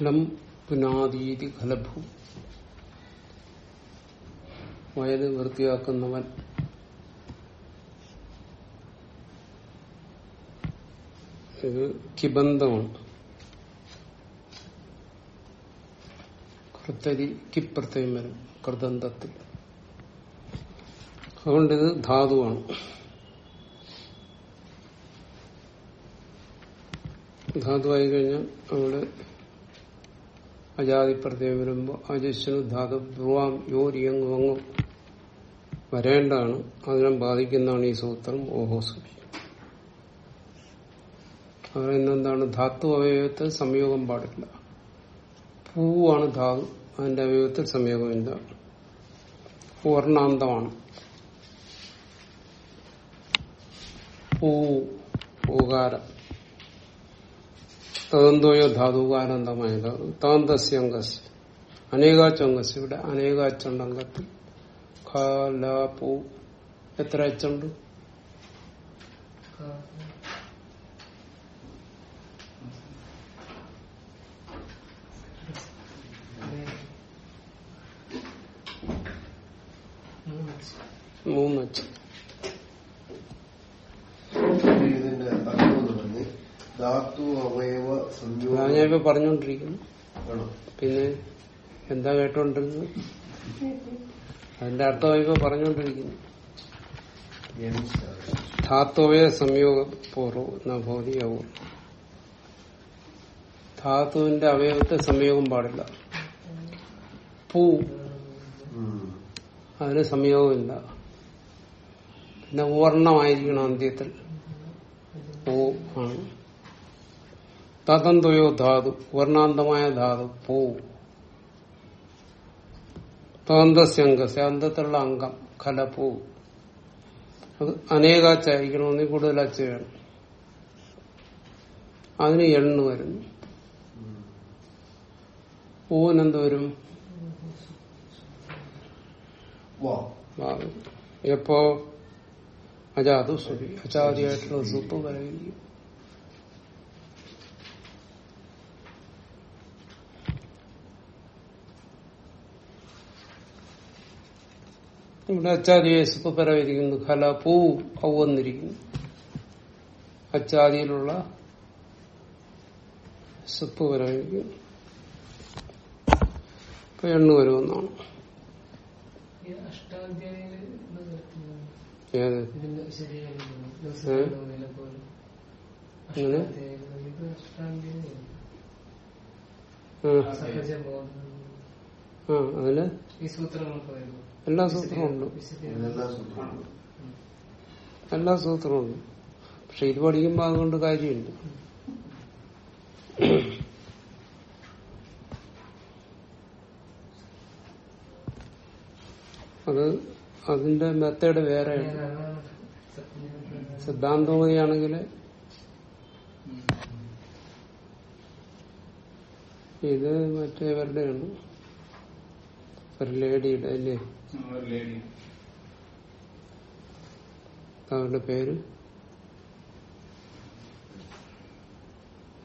ഖലം പുനാദീതി ഖലഭു. വയത് വൃത്തിയാക്കുന്നവൻ ഇത് കിബന്ധമാണ് കൃത്തരി കിപ്രത്യം വരും കൃതന്ധത്തിൽ അതുകൊണ്ട് ഇത് ധാതുവാണ്. ധാതുവായി കഴിഞ്ഞാൽ അവിടെ അജാതി പ്രത്യേകം വരുമ്പോൾ അജസ്വനു ധാതു ബ്രുവാം യോരിയങ് വങ്ങും. വരേണ്ടതാണ് അതിനെ ബാധിക്കുന്നതാണ് ഈ സൂത്രം ഓഹോസുബി അവരെന്താണ് ധാത്തു അവയവത്തിൽ സംയോഗം പാടില്ല. പൂവാണ് ധാതു. അതിന്റെ അവയവത്തിൽ സംയോഗമില്ല. പൂർണാന്തമാണ് പൂ പൂകാരം. തദന്തോയോ ധാതുകാരന്തമായ താന്തസ്യ അംഗസ് അനേകാച്ചങ്കസ് ഇവിടെ അനേകാച്ചുണ്ട് അംഗത്തിൽ ഖല പൂ എത്ര അച്ചുണ്ട് മൂന്നച്ച് ഇതിന്റെ അർത്ഥം എന്ന് പറഞ്ഞ് ധാതു അവയവ ഞാനിപ്പോ പറഞ്ഞുകൊണ്ടിരിക്കുന്നു പിന്നെ എന്താ കേട്ടോണ്ടിരുന്നത്? അതിന്റെ അർത്ഥം ഇപ്പൊ പറഞ്ഞുകൊണ്ടിരിക്കുന്നു. ധാത്തുവേ സംയോഗ പൂർവം ഭൗതികവും ധാതുവിന്റെ അവയവത്തെ സംയോഗം പാടില്ല. പൂ. അതിന് സംയോഗമില്ല. പിന്നെ വർണമായിരിക്കണം അന്ത്യത്തിൽ. പൂ ആണ്. തതന്തയോ ധാതു വർണാന്തമായ ധാതു പൂ. തന്തസ്യംഗസ് അന്തത്തിലുള്ള അംഗം കലപൂ അത് അനേകാച്ചായിരിക്കണമെന്ന് കൂടുതൽ അച്ച വേണം അതിന് എണ്ണു വരുന്നു. പൂവിനെന്ത് വരും. എപ്പോ? അജാതു സുഖി അജാതിയായിട്ടുള്ള സുപ്പ് വരവില്ല. ഇവിടെ അച്ചാദിയെ സുപ്പ് പരവിരിക്കുന്നു ഖല പൂ ഔവന്നിരിക്കുന്നു അച്ചാദിയിലുള്ള സുപ്പ് പരവിരിക്കുന്നു ഇപ്പൊ എണ്ണു വരുമെന്നാണ് ഏത്? ഇതിന്റെ ശരിയാണ് ഏ? പോലെ എങ്ങനെ? അഷ്ടാധ്യായിൽ ഇത് അഷ്ടാധ്യായം ആ, അതിൽ എല്ലാ സൂത്രവും ഉണ്ട്. എല്ലാ സൂത്രവും ഉണ്ട്. പക്ഷെ ഇത് പഠിക്കുമ്പോ അതുകൊണ്ട് കാര്യമുണ്ട് അത് അതിന്റെ മെത്തേഡ് വേറെയാണ്. സത്യം. സിദ്ധാന്തമതിയാണെങ്കിൽ ഇത് മറ്റേവരുടെയാണ് ഒരു ലേഡിയുടെ അല്ലേ? അവരുടെ പേര്?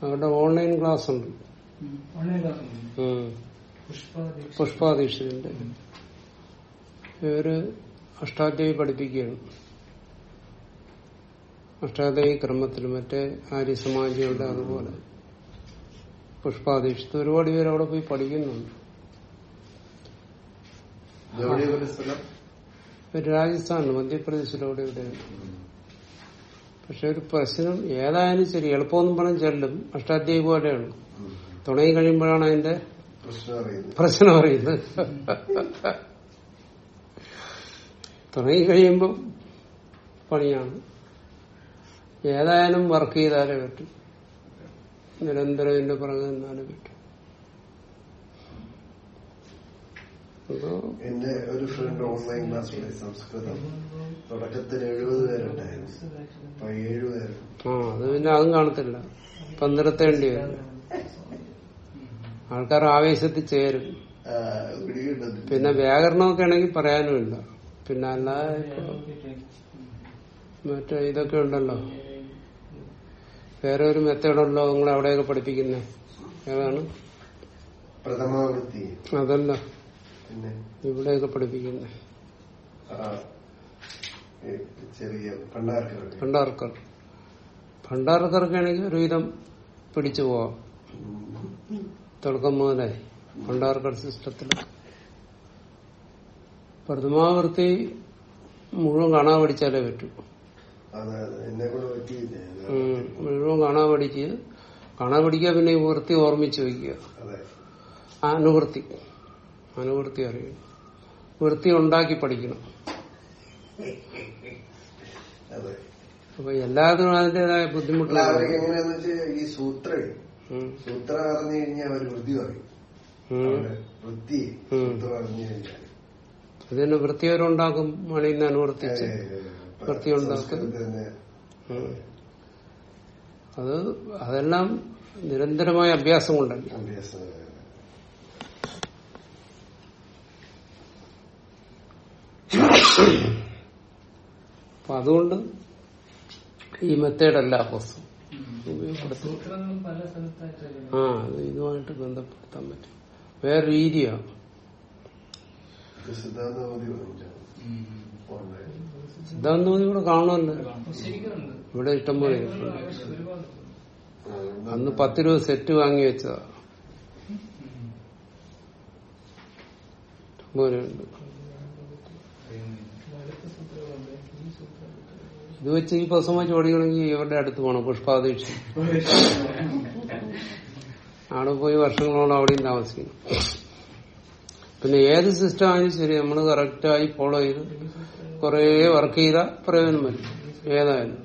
അവരുടെ ഓൺലൈൻ ക്ലാസ് ഉണ്ട്. ഓൺലൈൻ ക്ലാസ് ഉണ്ട്. ഉം. പുഷ്പാദീക്ഷ. പുഷ്പാധീക്ഷന്റെ ഇവർ അഷ്ടാധ്യായി പഠിപ്പിക്കുകയാണ്. അഷ്ടാധ്യായി ക്രമത്തിൽ മറ്റേ ആര്യസമാജികളുടെ അതുപോലെ. പുഷ്പാധീക്ഷത്ത് ഒരുപാട് പേര് അവിടെ പോയി പഠിക്കുന്നുണ്ട്. ഒരു സ്ഥലം രാജസ്ഥാനിൽ മധ്യപ്രദേശിലൂടെ ഇവിടെയാണ് പക്ഷെ ഒരു പ്രശ്നം ഏതായാലും ശരി എളുപ്പമൊന്നും പറഞ്ഞ് ചെല്ലും അഷ്ടാധ്യായി പോലെയാണ് തുണയി കഴിയുമ്പോഴാണ് അതിന്റെ പ്രശ്നം അറിയുന്നത്. തുണയി കഴിയുമ്പം പണിയാണ്. ഏതായാലും വർക്ക് ചെയ്താലേ പറ്റും. നിരന്തരം ഇതിന്റെ പുറകെ നിന്നാലേ പറ്റും. എന്റെ ഒരു ഫ്രണ്ട് ഓൺലൈൻ ക്ലാസ്സിലെ സംസ്കൃതം. തുടക്കത്തിൽ എഴുപത് പേരുണ്ടായിരുന്നു. ഏഴുപേരും ആ അത് പിന്നെ അതും കാണത്തില്ല. പന്തിരത്തേണ്ടി വരും. ആൾക്കാർ ആവേശത്തിൽ ചേരും. പിന്നെ വ്യാകരണമൊക്കെ ആണെങ്കിൽ പറയാനുമില്ല പിന്നെ അല്ലാതെ മറ്റേ ഇതൊക്കെ ഉണ്ടല്ലോ. വേറെ ഒരു മെത്തേഡുണ്ടല്ലോ നിങ്ങൾ അവിടെയൊക്കെ പഠിപ്പിക്കുന്നത് ഏതാണ്? പ്രഥമാവൃത്തി. അതല്ല. പിന്നെ ഇവിടെയൊക്കെ പഠിപ്പിക്കുന്നത് ചെറിയ ഭണ്ടാർക്കർ ഭണ്ടാർക്കർക്കാണെങ്കിൽ ഒരുവിധം പിടിച്ചു പോവാം. തുടക്കം മുതലേ ഭണ്ടാർക്കർ സിസ്റ്റത്തിൽ. പ്രഥമാവൃത്തി മുഴുവൻ കാണാൻ പഠിച്ചാലേ പറ്റൂ. മുഴുവൻ കാണാൻ പഠിച്ച് കാണാൻ പഠിക്കുക പിന്നെ വൃത്തി ഓർമ്മിച്ച് വയ്ക്കുക. അനുവൃത്തി അനുവൃത്തി അറിയണം. വൃത്തി ഉണ്ടാക്കി പഠിക്കണം. അപ്പൊ എല്ലാത്തിനും അതിന്റേതായ ബുദ്ധിമുട്ടില്ല ബുദ്ധിമുട്ടുകൾ അവർക്ക് എങ്ങനെയാന്ന് വെച്ചാൽ ഈ സൂത്രം സൂത്ര അറിഞ്ഞു കഴിഞ്ഞാൽ അവർ വൃത്തി പറയും. അത് തന്നെ വൃത്തി അവരുണ്ടാക്കും മണി അറിഞ്ഞു കഴിഞ്ഞാൽ അതിന് വൃത്തിയോരുണ്ടാക്കും മണിന്ന് അനുവർത്തിച്ച് വൃത്തി ഉണ്ടാക്കും. അത് അതെല്ലാം നിരന്തരമായ അഭ്യാസം കൊണ്ടല്ലേ അഭ്യാസം അപ്പൊ അതുകൊണ്ട് ഈ മെത്തേഡല്ല സ്ഥലത്തായിട്ട് ആ അത് ഇതുമായിട്ട് ബന്ധപ്പെടുത്താൻ പറ്റും. വേറെ രീതിയാണ് സിദ്ധാന്തമതി ഇവിടെ കാണുമല്ലോ. ഇവിടെ ഇഷ്ടംപോലെ അന്ന് പത്ത് രൂപ സെറ്റ് വാങ്ങി വെച്ചതാ. ഇഷ്ടംപോലെ ഉണ്ട് അടുത്ത സൂത്രങ്ങളുണ്ട് ഈ സൂത്രം ഇത് വെച്ച് ഈ പ്രസവമായി ചോടിക്കണമെങ്കിൽ ഇവരുടെ അടുത്ത് പോകണം പുഷ്പാധീക്ഷ അവിടെ പോയി വർഷങ്ങളോളം അവിടെയും താമസിക്കണം പിന്നെ ഏത് സിസ്റ്റം ആയാലും ശരി നമ്മൾ കറക്റ്റായി ഫോളോ ചെയ്ത് കുറേ വർക്ക് ചെയ്ത പ്രയോജനം വരും. ഏതായാലും.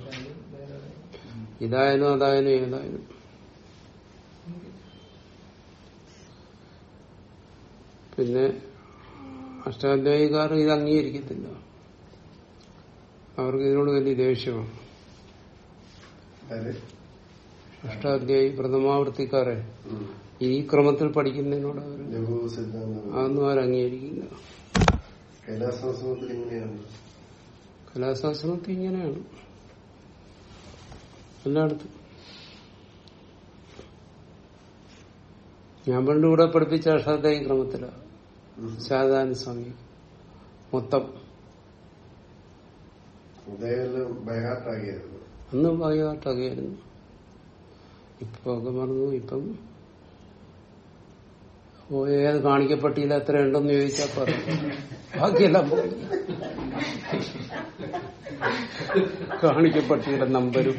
ഇതായാലും അതായാലും ഏതായാലും. പിന്നെ അഷ്ടാധ്യായികാർ ഇത് അംഗീകരിക്കത്തില്ല. അവർക്ക് ഇതിനോട് വലിയ ദേഷ്യമാണ്. അഷ്ടാധ്യായി പ്രഥമാവർത്തിക്കാരെ ഈ ക്രമത്തിൽ പഠിക്കുന്നതിനോട് അതൊന്നും അവർ അംഗീകരിക്കില്ല കലാശാസ്ത്രത്തിൽ ഇങ്ങനെയാണ്. എല്ലായിടത്തും. ഞാൻ പണ്ട് ഇവിടെ പഠിപ്പിച്ച അഷ്ടാധ്യായി ക്രമത്തിലാണ് ഉം. ശാരദാന സ്വാമി മൊത്തം. അന്ന് ഭാഗ്യമായിട്ടൊക്കെയായിരുന്നു ഇപ്പൊ ഒക്കെ മറന്നു. ഇപ്പം ഏത് കാണിക്കപ്പെട്ടില്ല എത്ര ഉണ്ടെന്ന് ചോദിച്ചാൽ പറയും ബാക്കിയെല്ലാം പോയി. കാണിക്കപ്പെട്ടിയുടെ നമ്പരും.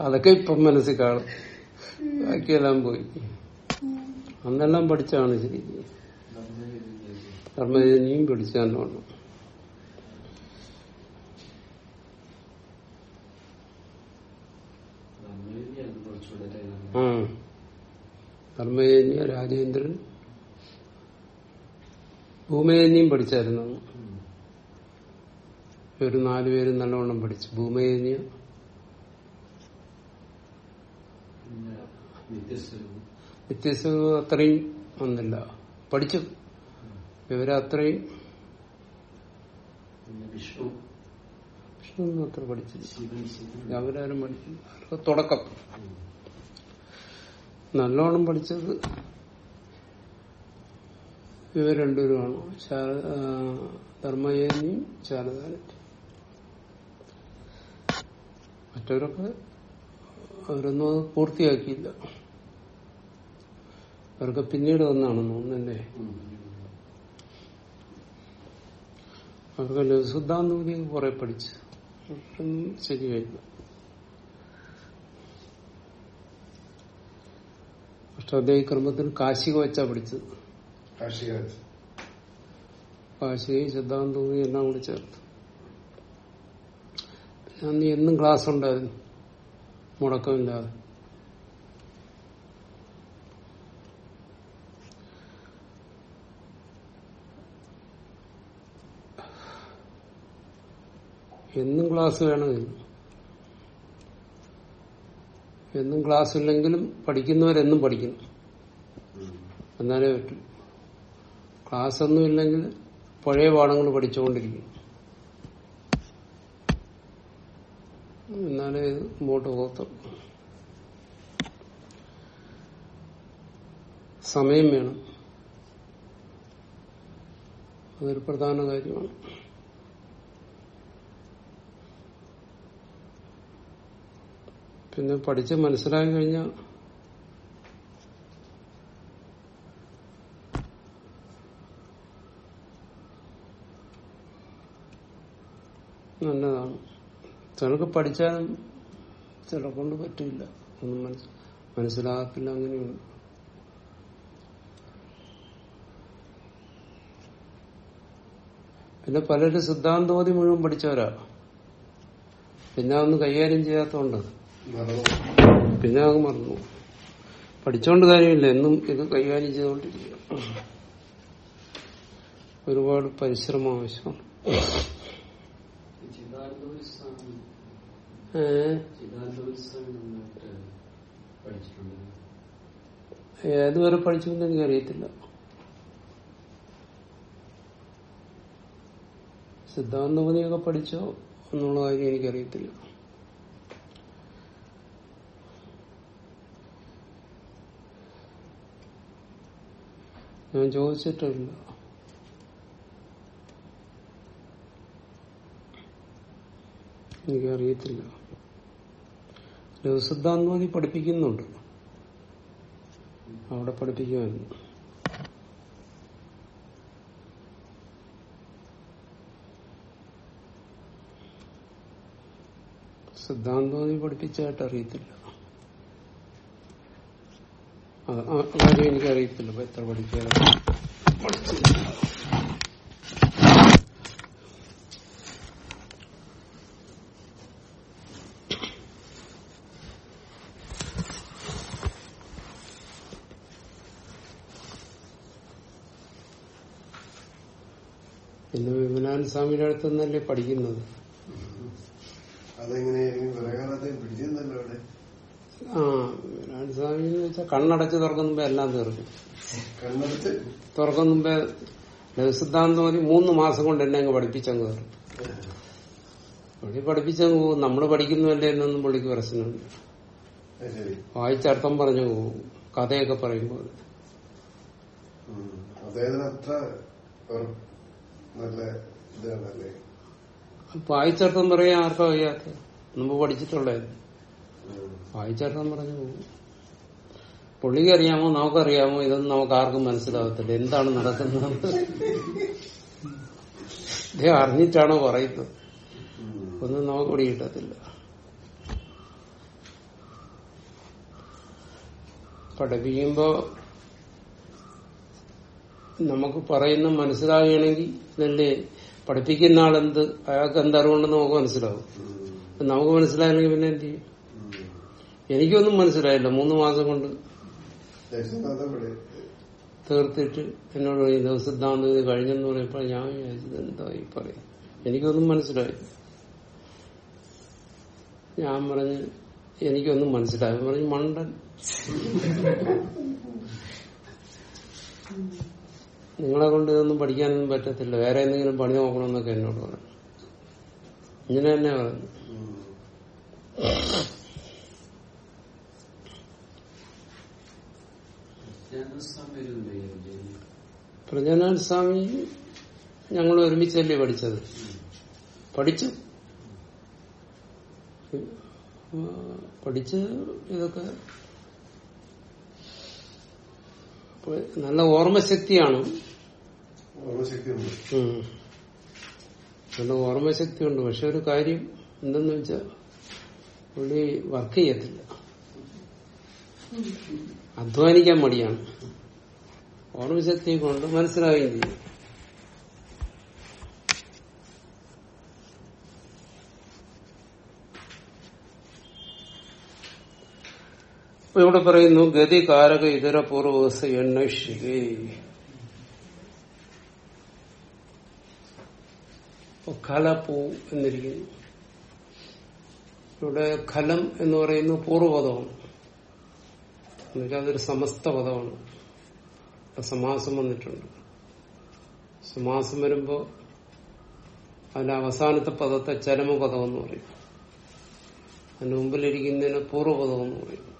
അതൊക്കെ ഇപ്പം മനസ്സിൽ കാണും. ബാക്കിയെല്ലാം പോയി. അന്നെല്ലാം പഠിച്ചാണ് ശരി. ധർമ്മജനിയും പഠിച്ചാന്ന് പറഞ്ഞു ആ. ധർമ്മജന്യ രാജേന്ദ്രൻ. ഭൂമയന്യം പഠിച്ചായിരുന്നു. ഒരു നാലുപേരും നല്ലവണ്ണം പഠിച്ചു. ഭൂമയന്യ. വ്യത്യസ്ത അത്രയും വന്നില്ല പഠിച്ചു. ഇവരെ അത്രയും. വിഷ്ണു. വിഷ്ണു അത്ര പഠിച്ചു അവരാരും പഠിച്ചു തുടക്കം. നല്ലോണം പഠിച്ചത് ഇവ രണ്ടുപേരുമാണ്. ധർമ്മയേനിയും ശാരദാനറ്റും മറ്റവരൊക്കെ അവരൊന്നും അത് പൂർത്തിയാക്കിയില്ല. അവർക്ക് പിന്നീട് വന്നാണെന്ന് തോന്നുന്നല്ലേ? അവർക്ക് ലഘുസിദ്ധാന്തം കുറെ പഠിച്ചു. ഒന്നും ശരിയായില്ല അഷ്ടാധ്യായ ക്രമത്തിൽ കാശിക വെച്ചാ പഠിച്ചത് കാശിക കാശികയും സിദ്ധാന്തവും എല്ലാം കൂടി ചേർത്ത്. അന്ന് എന്നും ക്ലാസ് ഉണ്ടായിരുന്നു. മുടക്കമില്ലാതെ. എന്നും ക്ലാസ് വേണമെന്നില്ല എന്നും ക്ലാസ് ഇല്ലെങ്കിലും പഠിക്കുന്നവരെന്നും പഠിക്കുന്നു. എന്നാലേ പറ്റും. ക്ലാസ് ഒന്നും ഇല്ലെങ്കിൽ പഴയ പാഠങ്ങൾ പഠിച്ചുകൊണ്ടിരിക്കും. എന്നാലേ ഇത് മുമ്പോട്ട് പോകത്തുള്ളൂ. സമയം വേണം. അതൊരു പ്രധാന കാര്യമാണ്. പിന്നെ പഠിച്ച് മനസ്സിലാക്കി കഴിഞ്ഞാൽ നല്ലതാണ്. ചിലർക്ക് പഠിച്ചാലും ചില കൊണ്ട് പറ്റില്ല. ഒന്നും മനസ് മനസ്സിലാക്കില്ല അങ്ങനെയുണ്ട് പിന്നെ പലരും സിദ്ധാന്തോതി മുഴുവൻ പഠിച്ചവരാ. പിന്നെ അതൊന്നും കൈകാര്യം മറന്നു പിന്നെ അത് മറന്നു. പഠിച്ചോണ്ട് കാര്യമില്ല. എന്നും ഇത് കൈകാര്യം ചെയ്തുകൊണ്ടിരിക്കുക. ഒരുപാട് പരിശ്രമം ആവശ്യമാണ്. ഏതുവരെ പഠിച്ചെന്ന് എനിക്കറിയത്തില്ല. സിദ്ധാന്തപതിയൊക്കെ പഠിച്ചോ എന്നുള്ള കാര്യം എനിക്കറിയത്തില്ല. ഞാൻ ചോദിച്ചിട്ടില്ല. എനിക്കറിയത്തില്ല. ലഘുസിദ്ധാന്തപതി പഠിപ്പിക്കുന്നുണ്ട്. അവിടെ പഠിപ്പിക്കുമായിരുന്നു. സിദ്ധാന്തമതി പഠിപ്പിച്ചായിട്ട് അറിയത്തില്ല. കാര്യം എനിക്കറിയത്തില്ല. എത്ര പഠിച്ചില്ല പിന്നെ വിമലാനന്ദ സ്വാമിയുടെ അടുത്തുനിന്നല്ലേ പഠിക്കുന്നത്? അതെങ്ങനെയായിരിക്കും വിറകാലത്തെ പിടിച്ചിരുന്നല്ലോ അവിടെ ആ വിമലാനന്ദ സ്വാമി എന്ന് വെച്ചാൽ കണ്ണടച്ച് തുറക്കുന്ന മുമ്പേ എല്ലാം തീർക്കും. കണ്ണടച്ച്? തുറക്കുന്ന മുമ്പേ ഒരു മൂന്ന് മാസം കൊണ്ട് എന്നെ അങ്ങ് പഠിപ്പിച്ചങ്ങ് തീർക്കും പുള്ളി പഠിപ്പിച്ചങ്ങ് പോകും? നമ്മൾ പഠിക്കുന്നുവല്ലേ എന്നൊന്നും പുള്ളിക്ക് പ്രശ്നമുണ്ട് വായിച്ചർത്ഥം പറഞ്ഞു പോകും. കഥയൊക്കെ പറയുമ്പോൾ. വായിച്ചർത്ഥം പറയാൻ ആർക്കാ വയ്യാത്ത? മുമ്പ് പഠിച്ചിട്ടുള്ളത്. വായിച്ചർത്ഥം പറഞ്ഞു പോകും. പുള്ളിക്ക് അറിയാമോ? നമുക്കറിയാമോ? ഇതൊന്നും നമുക്ക് ആർക്കും മനസ്സിലാകത്തില്ല എന്താണ് നടക്കുന്നത്? അറിഞ്ഞിട്ടാണോ പറയുന്നത്. ഒന്നും നമുക്ക് പിടികിട്ടത്തില്ല പഠിപ്പിക്കുമ്പോ നമുക്ക് പറയുന്ന മനസ്സിലാവുകയാണെങ്കിൽ ഇതല്ലേ? പഠിപ്പിക്കുന്ന ആളെന്ത്? അയാൾക്ക് എന്തറിവുണ്ടെന്ന് നമുക്ക് മനസ്സിലാവും. നമുക്ക് മനസ്സിലായില്ലെങ്കിൽ പിന്നെ എന്ത് ചെയ്യും? എനിക്കൊന്നും മനസ്സിലായില്ല. മൂന്ന് മാസം കൊണ്ട് തീർത്തിട്ട് എന്നോട് ഈ ദിവസത്താണ് ഇത് കഴിഞ്ഞെന്ന് പറയുമ്പോൾ ഞാൻ വിചാരിച്ചത് എന്താ ഈ പറയും എനിക്കൊന്നും മനസ്സിലായി ഞാൻ പറഞ്ഞ് എനിക്കൊന്നും മനസ്സിലായി പറഞ്ഞ് പറഞ്ഞു മണ്ടൻ. നിങ്ങളെ കൊണ്ട് ഇതൊന്നും പഠിക്കാനൊന്നും പറ്റത്തില്ല. വേറെ എന്തെങ്കിലും പണി നോക്കണമെന്നൊക്കെ എന്നോട് പറഞ്ഞു. ഇങ്ങനെ തന്നെ പറഞ്ഞു. വരുന്നുണ്ട് സ്വാമി ഞങ്ങൾ ഒരുമിച്ചല്ലേ പഠിച്ചത്? പഠിച്ചു. പഠിച്ച് ഇതൊക്കെ നല്ല ഓർമ്മശക്തിയാണ്. നല്ല ഓർമ്മശക്തിയുണ്ട്. പക്ഷെ ഒരു കാര്യം എന്തെന്ന് വെച്ചാൽ പുള്ളി വർക്ക് ചെയ്യത്തില്ല. അധ്വാനിക്കാൻ മടിയാണ്. ഓർമ്മശക്തി കൊണ്ട് മനസ്സിലാവുകയും ചെയ്യും. അപ്പൊ ഇവിടെ പറയുന്നു ഗതി കാരക ഇതര പൂർവസ എണ്ണഷികേ ഖലപൂ എന്നിരിക്കുന്നു. ഇവിടെ ഖലം എന്ന് പറയുന്നു പൂർവപദമാണ് എന്നുവെച്ചാൽ അതൊരു സമസ്ത പദമാണ്. സമാസം വന്നിട്ടുണ്ട്. സമാസം വരുമ്പോ അതിന്റെ അവസാനത്തെ പദത്തെ ചരമപദം എന്ന് പറയും. അതിന് മുമ്പിലിരിക്കുന്നതിന് പൂർവപദം എന്ന് പറയും.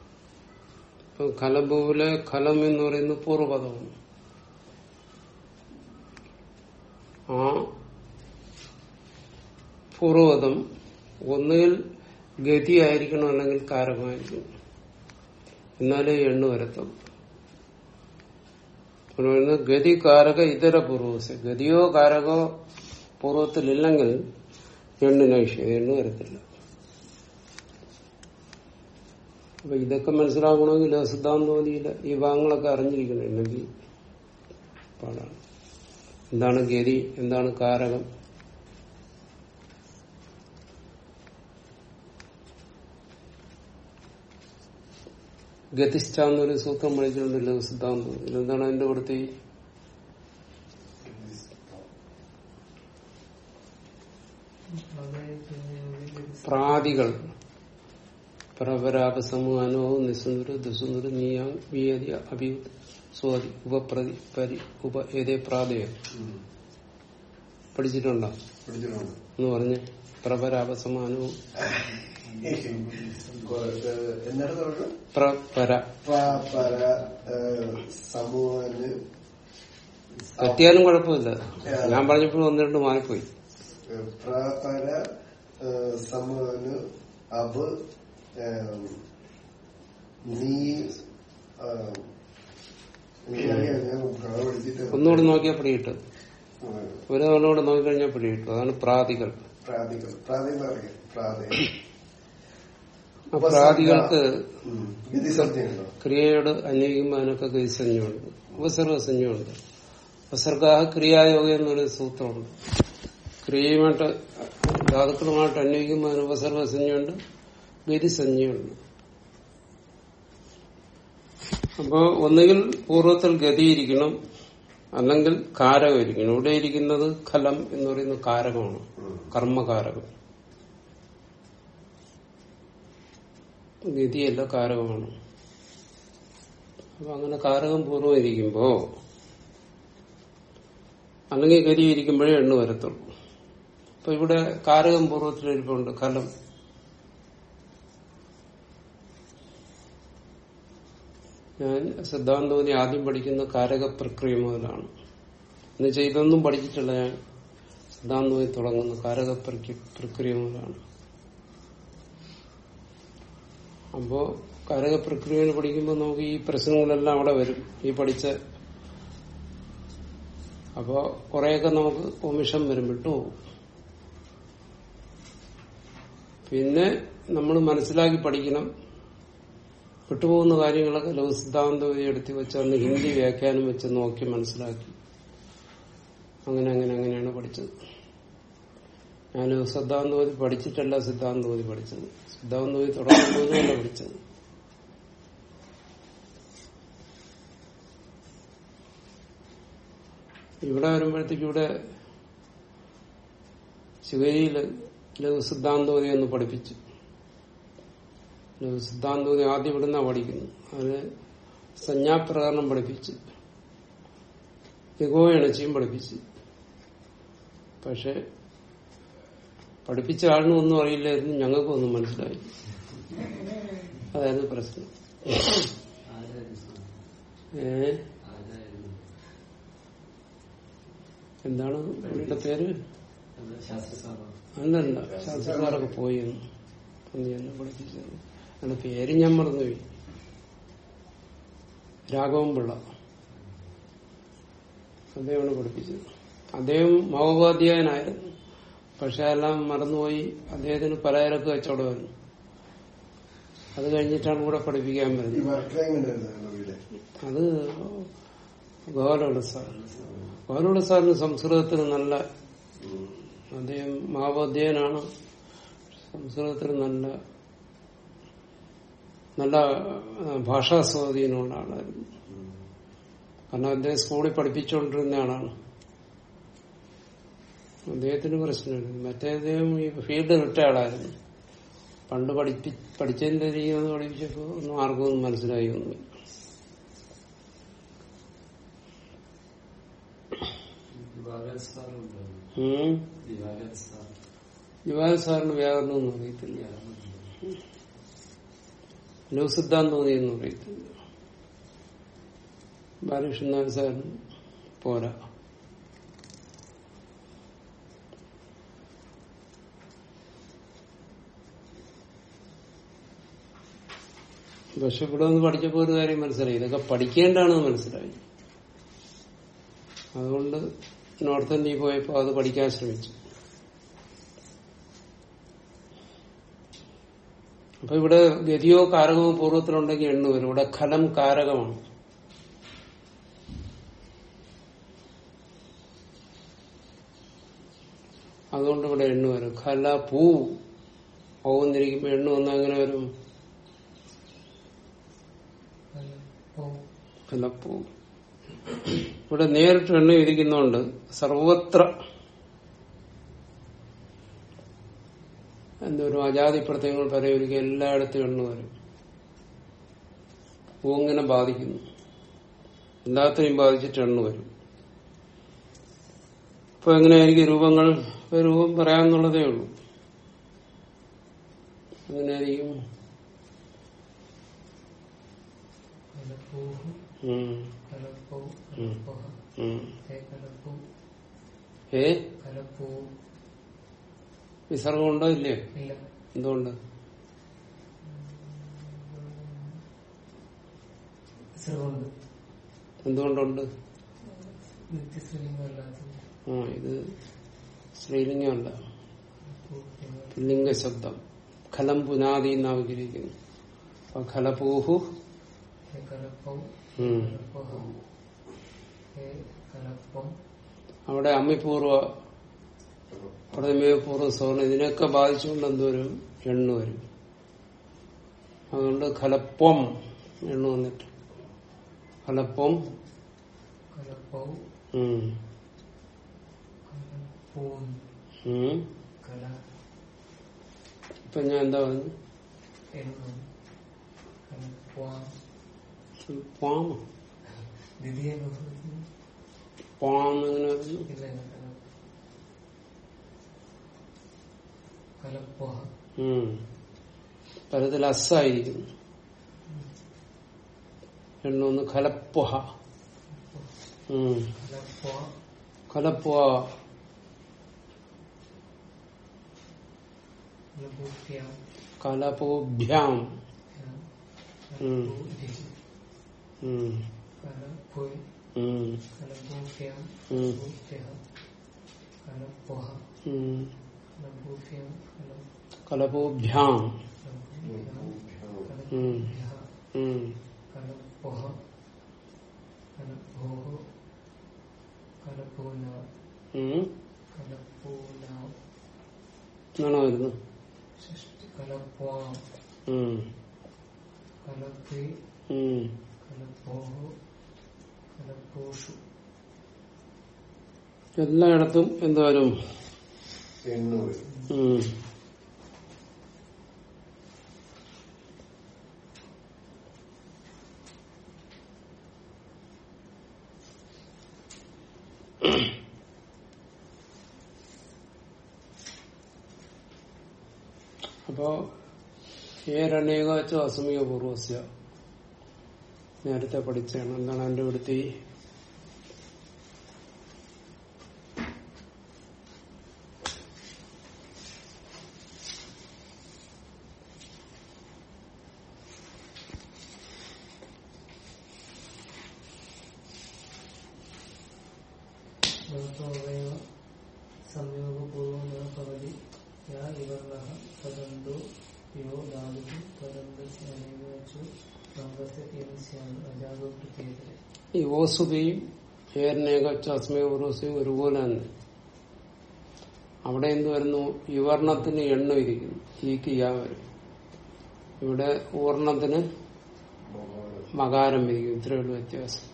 ഇപ്പൊ ഖലബുവിലെ കലം എന്ന് പറയുന്നത് പൂർവപദമാണ് ആ പൂർവപദം ഒന്നുകിൽ ഗതിയായിരിക്കണം അല്ലെങ്കിൽ കാരകമായിരിക്കണം. എന്നാലേ എണ്ണു വരത്തുള്ളൂ. ഗതി കാരക ഇതര പൂർവസ് ഗതിയോ കാരകോ പൂർവത്തിലില്ലെങ്കിൽ എണ്ണിന് എണ്ണു വരത്തില്ല. അപ്പൊ ഇതൊക്കെ മനസ്സിലാക്കണമെങ്കിൽ സിദ്ധാന്തോതിയില്ല ഈ ഭാഗങ്ങളൊക്കെ അറിഞ്ഞിരിക്കണം. അല്ലെങ്കിൽ പാടാണ്. എന്താണ് ഗതി? എന്താണ് കാരകം? ഗതിഷ്ഠ എന്നൊരു സൂത്രം പഠിച്ചിട്ടുണ്ടല്ലോ സിദ്ധാന്തം. ഇതെന്താണ് അതിന്റെ വൃത്തി? പ്രാതികൾ. പരപരാപസമൂഹാനോ നിസുന്ദര ദുസുന്ദര നീയാ വിയതി സ്വാതി ഉപപ്രതി പരി ഉപ ഏതേ പ്രാതയോ. പഠിച്ചിട്ടുണ്ടോ? എന്ന് പറഞ്ഞ് പ്രപരാപസമാനവും തെറ്റിയാലും കുഴപ്പമില്ല. ഞാൻ പറഞ്ഞപ്പോഴും ഒന്ന് രണ്ട് മാറിപ്പോയി. പ്രപര സമൂഹന് അബ് നീ ഒന്നുകൂടെ നോക്കിയാൽ പിടികിട്ടും ഒരു തവണ നോക്കിക്കഴിഞ്ഞാൽ പിടികിട്ടും അതാണ് പ്രാതികൾ. പ്രാതികൾ. പ്രാതികൾ പ്രാതി പ്രാതികൾക്ക് ഗതിസത്യമുണ്ടോ ക്രിയയോട് അന്വയിക്കുമ്പോൾ അതിനൊക്കെ ഗതിസഞ്ജയുണ്ട് ഉപസർഗസഞ്ജയുണ്ട് ഉപസർഗാഹ ക്രിയായോഗ എന്നൊരു സൂത്രമുണ്ട്. ക്രിയയുമായിട്ട് ധാതുക്കളുമായിട്ട് അന്വയിക്കുമ്പോൾ അതിന് ഉപസർഗസഞ്ജയുണ്ട് ഗതിസഞ്ജയുണ്ട് അപ്പോ ഒന്നുകിൽ പൂർവത്തിൽ ഗതിയിരിക്കണം അല്ലെങ്കിൽ കാരകം ഇരിക്കണം ഇവിടെ ഇരിക്കുന്നത് ഖലം എന്ന് പറയുന്ന കാരകമാണ്. കർമ്മകാരകം. ഗതിയല്ല കാരകമാണ്. അപ്പൊ അങ്ങനെ കാരകം പൂർവം ഇരിക്കുമ്പോ അല്ലെങ്കിൽ ഗതി ഇരിക്കുമ്പോഴേ എണ്ണ വരത്തുള്ളൂ. അപ്പൊ ഇവിടെ കാരകം പൂർവത്തിലിരിപ്പുണ്ട്. കലം. ഞാൻ സിദ്ധാന്തോതി ആദ്യം പഠിക്കുന്ന കാരക പ്രക്രിയ മുതലാണ്. എന്നുവെച്ചാൽ ഇതൊന്നും പഠിച്ചിട്ടില്ല ഞാൻ. സിദ്ധാന്തമായി തുടങ്ങുന്ന കാരക പ്രക്രി- പ്രക്രിയ മുതലാണ്. അപ്പോ കാരക പ്രക്രിയയിൽ പഠിക്കുമ്പോൾ നമുക്ക് ഈ പ്രശ്നങ്ങളെല്ലാം അവിടെ വരും ഈ പഠിച്ച അപ്പോ കുറെയൊക്കെ നമുക്ക് ഒമിഷം വരും വിട്ടുപോകും പിന്നെ നമ്മൾ മനസ്സിലാക്കി പഠിക്കണം. വിട്ടുപോകുന്ന കാര്യങ്ങളൊക്കെ ലഘുസിദ്ധാന്തം എടുത്തി വെച്ച് അന്ന് ഹിന്ദി വ്യാഖ്യാനം വെച്ച് നോക്കി മനസ്സിലാക്കി. അങ്ങനെ അങ്ങനെ അങ്ങനെയാണ് പഠിച്ചത്. ഞാൻ സിദ്ധാന്തോതി പഠിച്ചിട്ടല്ല സിദ്ധാന്തോതി പഠിച്ചത്. സിദ്ധാന്തോതി തുടങ്ങുന്നതല്ല പഠിച്ചത്. ഇവിടെ വരുമ്പോഴത്തേക്ക് ഇവിടെ ശിവരിയിൽ ലഘു സിദ്ധാന്തോതി എന്ന് പഠിപ്പിച്ചു. ലഘു സിദ്ധാന്തോതി ആദ്യം ഇവിടുന്ന പഠിക്കുന്നു. അതിന് സംജ്ഞാപ്രകരണം പഠിപ്പിച്ച്. യഗോയണച്ചിയും പഠിപ്പിച്ചു. പക്ഷെ പഠിപ്പിച്ച ആളിനും ഒന്നും അറിയില്ലായിരുന്നു. ഞങ്ങൾക്കും ഒന്നും മനസ്സിലായി അതായിരുന്നു പ്രശ്നം. എന്താണ് പുള്ളിയുടെ പേര്? അല്ലല്ല ശാസ്ത്രക്കാരൊക്കെ പോയി എന്ന് അയാളുടെ പേര് ഞാൻ മറന്നുപോയി. രാഘവൻ പിള്ള. അദ്ദേഹമാണ് പഠിപ്പിച്ചത്. അദ്ദേഹം മഹോപാധ്യായനായിരുന്നു. പക്ഷെ എല്ലാം മറന്നുപോയി. അദ്ദേഹത്തിന് പലചരക്ക് വരുന്നു അത് കഴിഞ്ഞിട്ടാണ് കൂടെ പഠിപ്പിക്കാൻ വരുന്നത്. അത് ഗോലോട് സാർ. ഗോലോട് സാറിന് സംസ്കൃതത്തിന് നല്ല അദ്ദേഹം മഹാബോധ്യനാണ്. സംസ്കൃതത്തിന് നല്ല നല്ല ഭാഷാസ്വാധീനമുള്ള ഭാഷാ സ്വാധീനമുള്ള ആളായിരുന്നു. കാരണം അദ്ദേഹം സ്കൂളിൽ പഠിപ്പിച്ചുകൊണ്ടിരുന്ന ആളാണ്. അദ്ദേഹത്തിന് പ്രശ്നമില്ല മറ്റേ അദ്ദേഹം ഈ ഫീൽഡ് വിട്ട ആളായിരുന്നു. പണ്ട് പഠിപ്പി പഠിച്ചതിന്റെ രീതി പഠിപ്പിച്ചപ്പോ ഒന്നും ആർക്കും ഒന്നും മനസ്സിലായി ഒന്നും ജവാഹർ സാറിന് വ്യാകരണം ഒന്നും അറിയത്തില്ല. ലോക സിദ്ധാന്തം എന്ന് അറിയത്തില്ല. ബാലകൃഷ്ണൻ സാറിന് പോരാ. പക്ഷെ ഇവിടെ ഒന്ന് ഒരു കാര്യം മനസ്സിലായി. ഇതൊക്കെ പഠിക്കേണ്ടാണെന്ന് മനസ്സിലായി. അതുകൊണ്ട് നോർത്ത് ഇന്ത്യയിൽ പോയപ്പോ അത് പഠിക്കാൻ ശ്രമിച്ചു. അപ്പൊ ഇവിടെ ഗതിയോ കാരകമോ പൂർവത്തിലുണ്ടെങ്കിൽ എണ്ണു വരും. ഇവിടെ ഖലം കാരകമാണ്. അതുകൊണ്ട് ഇവിടെ എണ്ണു വരും. ഖല പൂ പോകുന്നിരിക്കുമ്പോ എണ്ണു വന്നാൽ അങ്ങനെ വരും? ഖലപ്പൂ ഇവിടെ നേരിട്ട് എണ്ണ ഇരിക്കുന്നോണ്ട് സർവത്ര എന്തൊരു അജാതി പ്രത്യയങ്ങൾ പറയുക എല്ലായിടത്തും എണ്ണ വരും. പൂങ്ങനെ ബാധിക്കുന്നു. എല്ലാത്തിനെയും ബാധിച്ചിട്ട് എണ്ണ വരും. അപ്പൊ എങ്ങനെയായിരിക്കും രൂപങ്ങൾ? രൂപം പറയാന്നുള്ളതേ ഉള്ളൂ. എങ്ങനെയായിരിക്കും കലപ്പൂഹ് ഉം, കലപ്പൂ ഉം. കലപ്പുഹ ഉം. ഹേ കലപ്പൂ ഏ വിസർഗം ഉണ്ടോ ഇല്ലേ? എന്തുകൊണ്ട്? എന്തുകൊണ്ടുണ്ട്? ആ ഇത് സ്ത്രീലിംഗമല്ല. ലിംഗശബ്ദം ലിംഗ ശബ്ദം ഖലം പുനാദി എന്നാവിഗ്രഹിക്കുന്നു. അപ്പൊ ഖലപൂഹു അവിടെ അമ്മിപൂർവ പ്രതിമയപൂർവ സവർണ ഇതിനൊക്കെ ബാധിച്ചുകൊണ്ട് എന്തോരും എണ്ണ വരും. അതുകൊണ്ട് കലപ്പം എണ്ണ വന്നിട്ട്. കലപ്പം. ഇപ്പൊ ഞാൻ എന്താ പറഞ്ഞു പാമ പാം എങ്ങനെ. പരത്തിൽ അസ്സായിരിക്കുന്നു എണ്ണൊന്ന് ഖലപ്പുഹ ഖലപ്പുഹ കലപോഭ്യാം കലപോഭ്യാം. കലഭൂഭ്യാം ഉം. കലഭൂഭ്യഃ ഉം. കലപ്പുഹ കലഭോः കലപൂന ഉം. കലപൂന എന്നാണോ വരുന്നത് ഷഷ്ടി കലപ്വാം ഉം. കലപ്പി ഉം. കലപ്പോः കലപ്പോഷു എല്ലായിടത്തും എന്തായാലും. അപ്പോ ഏരണേകാച്ചോ അസമിക പൂർവസ്യ നേരത്തെ പഠിച്ചാണ് എന്താണ് എന്റെ ഇവിടുത്തെ ഈ ഭവതോവൈവ സംയോഗപൂർവം ന ഭവതി യാ ഇവർണഃ തദന്തോ യോ ധാതുഃ തദന്തസ്യനേവച്ചു നമ്പസ്യ എം സ്യാം അജാതോ പ്രത്യേകരെ ഈ ഓസുബിയും ഏരനേക അസ്മയ പൂർവസ്യയും ഒരുപോലെ തന്നെ. അവിടെ എന്ത് വരുന്നു? വിവർണത്തിന് എണ്ണ ഇരിക്കുന്നു. ഈക്ക് യാ വരും. ഇവിടെ ഊർണത്തിന് മകാരം ഇരിക്കും ഇത്രയുള്ള വ്യത്യാസം.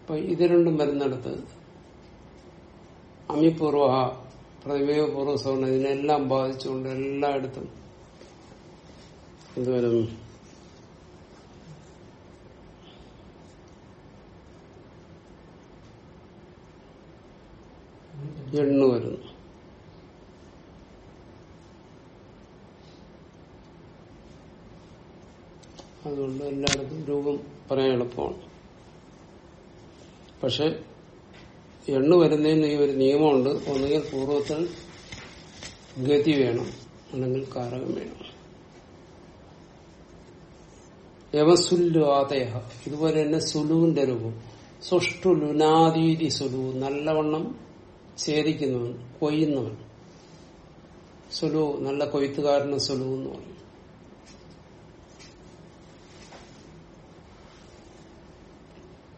അപ്പൊ ഇത് രണ്ടും വരുന്നിടത്ത് അമിപൂർവ പ്രതിമയോ പൂർവ സവർണ ഇതിനെല്ലാം ബാധിച്ചുകൊണ്ട് എല്ലായിടത്തും എന്തുവരും എണ്ണ വരുന്നു അതുകൊണ്ട് എല്ലായിടത്തും രൂപം പറയാൻ എളുപ്പമാണ്. പക്ഷെ എണ്ണു വരുന്നതിന് ഈ ഒരു നിയമമുണ്ട്. ഒന്നുകിൽ പൂർവത്തിൽ ഗതി വേണം അല്ലെങ്കിൽ കാരകം വേണം. യവസുല്വാതയ ഇതുപോലെ തന്നെ സുലുവിന്റെ രൂപം. സുഷ്ടു ലുനാദീതി സുലു. നല്ലവണ്ണം ഛേദിക്കുന്നവൻ കൊയ്യുന്നവൻ സുലു നല്ല കൊയ്ത്തുകാരന് സുലു എന്ന് പറയും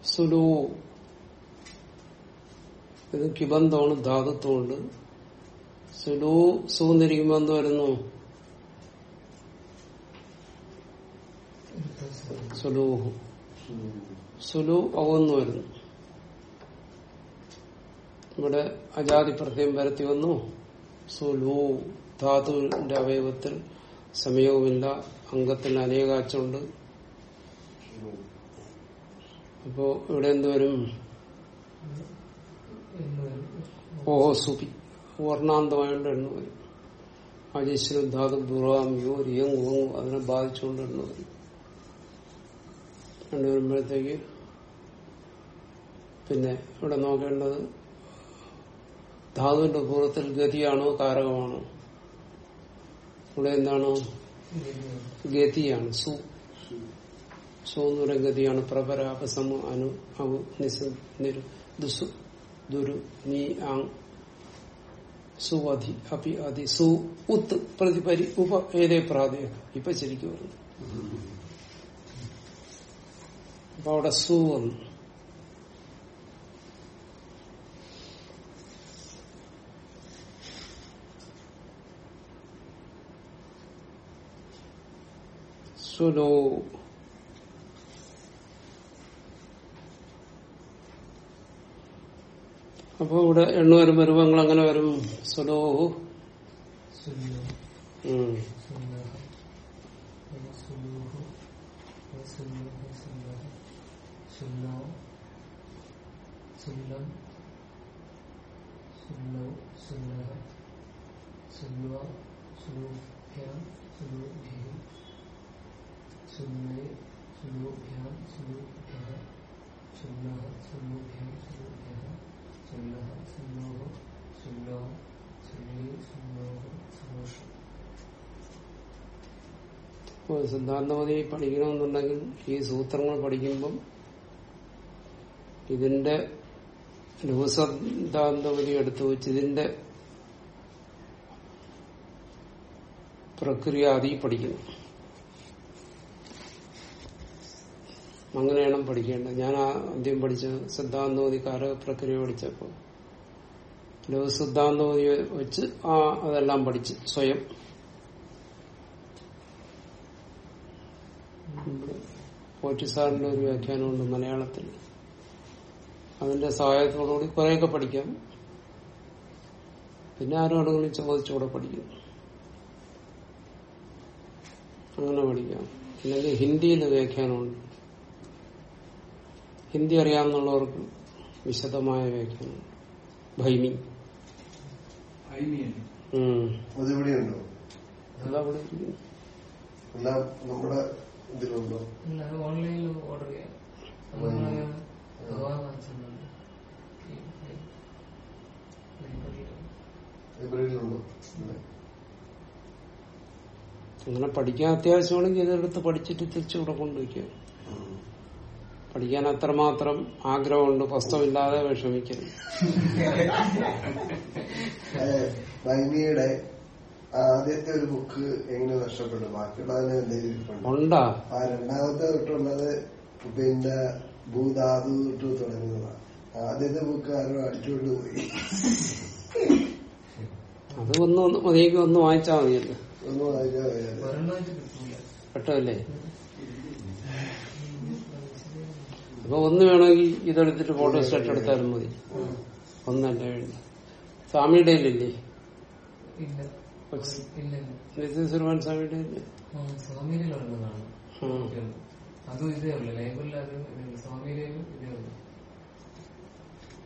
സുലു ഇത് കിബന്ധമാണ് ധാതുത്വമുണ്ട്. സുലു സൂന്നിരിക്കുമ്പോ എന്ത് വരുന്നു. സുലൂഹു സുലു അകന്നു വരുന്നു. ഇവിടെ അജാതി പ്രത്യം വരുത്തി വന്നു. സുലു ധാതുവിന്റെ അവയവത്തിൽ സമയവുമില്ല. അംഗത്തിൽ അനേകാച്ചുണ്ട് അപ്പോ ഇവിടെ എന്തുവരും ഓഹോ സുപി. വർണാന്തമായോണ്ട് എണ്ണ വരും. അജീശ്വരം ധാതു ബുറാമിയോ റിയങ്ങോ അതിനെ ബാധിച്ചുകൊണ്ട് എണ്ണ വരും. വരുമ്പോഴത്തേക്ക് പിന്നെ ഇവിടെ നോക്കേണ്ടത് ധാതുവിന്റെ പൂർവത്തിൽ ഗതിയാണോ കാരകമാണോ ഇവിടെ എന്താണ്? ഗതിയാണ്. സു. സു എന്ന് പറയുന്ന ഗതിയാണ്. പ്രപര അപസമ അനു അവു നിസ നിരു ദുസു ദുരു നീ ആങ് സു അധി അഭി അധി സു ഉത്ത് പ്രതിപരി ഉപ ഏതേ പ്രാതേക ഇപ്പൊ ശരിക്കും പറഞ്ഞു. അപ്പൊ അവിടെ സു വന്നു. സുലോ അപ്പൊ ഇവിടെ എണ്ണ വരുമ്പോ രൂപങ്ങൾ അങ്ങനെ വരും സുലോഹു സുലൂഹു സുല്ലഹ സിദ്ധാന്തമതി പഠിക്കണമെന്നുണ്ടെങ്കിൽ ഈ സൂത്രങ്ങൾ പഠിക്കുമ്പം ഇതിന്റെ ലഘുസിദ്ധാന്തമതി എടുത്തു വെച്ച് ഇതിന്റെ പ്രക്രിയ അതി പഠിക്കണം. അങ്ങനെയാണ് പഠിക്കേണ്ടത് ഞാൻ ആദ്യം പഠിച്ച സിദ്ധാന്തോതി കാരക പ്രക്രിയ പഠിച്ചപ്പോ ലഘുസിദ്ധാന്തമതി വെച്ച് ആ അതെല്ലാം പഠിച്ച് സ്വയം. പോറ്റിസാറിന്റെ ഒരു വ്യാഖ്യാനമുണ്ട് മലയാളത്തിൽ. അതിന്റെ സഹായത്തോടുകൂടി കുറെയൊക്കെ പഠിക്കാം. പിന്നെ ആരോടെങ്കിലും ചോദിച്ചുകൂടെ പഠിക്കും. അങ്ങനെ പഠിക്കാം. അല്ലെങ്കിൽ ഹിന്ദിയിൽ വ്യാഖ്യാനമുണ്ട്. ഹിന്ദി അറിയാവുന്നവർക്ക് വിശദമായ വ്യാഖ്യാനം. ഭൈമി. അതിവിടെയുണ്ടോ. എല്ലാം നമ്മുടെ ഇതിലുണ്ടോ? ഓൺലൈനിൽ ഓർഡർ ചെയ്യാം. ലൈബ്രറിയിലുണ്ടോ. അങ്ങനെ പഠിക്കാൻ അത്യാവശ്യമാണെങ്കിൽ ഇതെടുത്ത് പഠിച്ചിട്ട് തിരിച്ചു ഇവിടെ കൊണ്ടുവയ്ക്കുക. പഠിക്കാൻ അത്രമാത്രം ആഗ്രഹമുണ്ട്. പുസ്തകമില്ലാതെ വിഷമിക്കരുത് ഏ, ഭൈമിയുടെ ആദ്യത്തെ ഒരു ബുക്ക് എങ്ങനെ നഷ്ടപ്പെട്ടു? ബാക്കിയുള്ളതിന് എന്തെങ്കിലും ഇരിപ്പുണ്ടോ? ഉണ്ടാ? ആ രണ്ടാമത്തെ തൊട്ടുള്ളത് പിന്നെ ഭൂധാതു തൊട്ട് തുടങ്ങുന്നതാണ്. ആദ്യത്തെ ബുക്ക് ആരോ അടിച്ചുകൊണ്ട് പോയി. അത് ഒന്ന് ഒന്ന് ഒന്ന് വായിച്ചാ മതിയല്ലോ. ഒന്ന് വായിച്ചാ മതി ഒരെണ്ണമായിട്ട് അപ്പൊ ഒന്ന് വേണമെങ്കിൽ ഇതെടുത്തിട്ട് ഫോട്ടോ സ്റ്റാറ്റ് എടുത്താലും മതി. ഒന്നല്ല വേണ്ട സ്വാമിയുടെ ഇല്ലേ. സ്വാമിയുടെ ഇല്ലേ സ്വാമിയിലുള്ളതാണ് ഉം. അതും ഇതേ ഉള്ളു. ലൈബ്രറിയിൽ അത് സ്വാമിയിലും ഇതേ ഉള്ളു.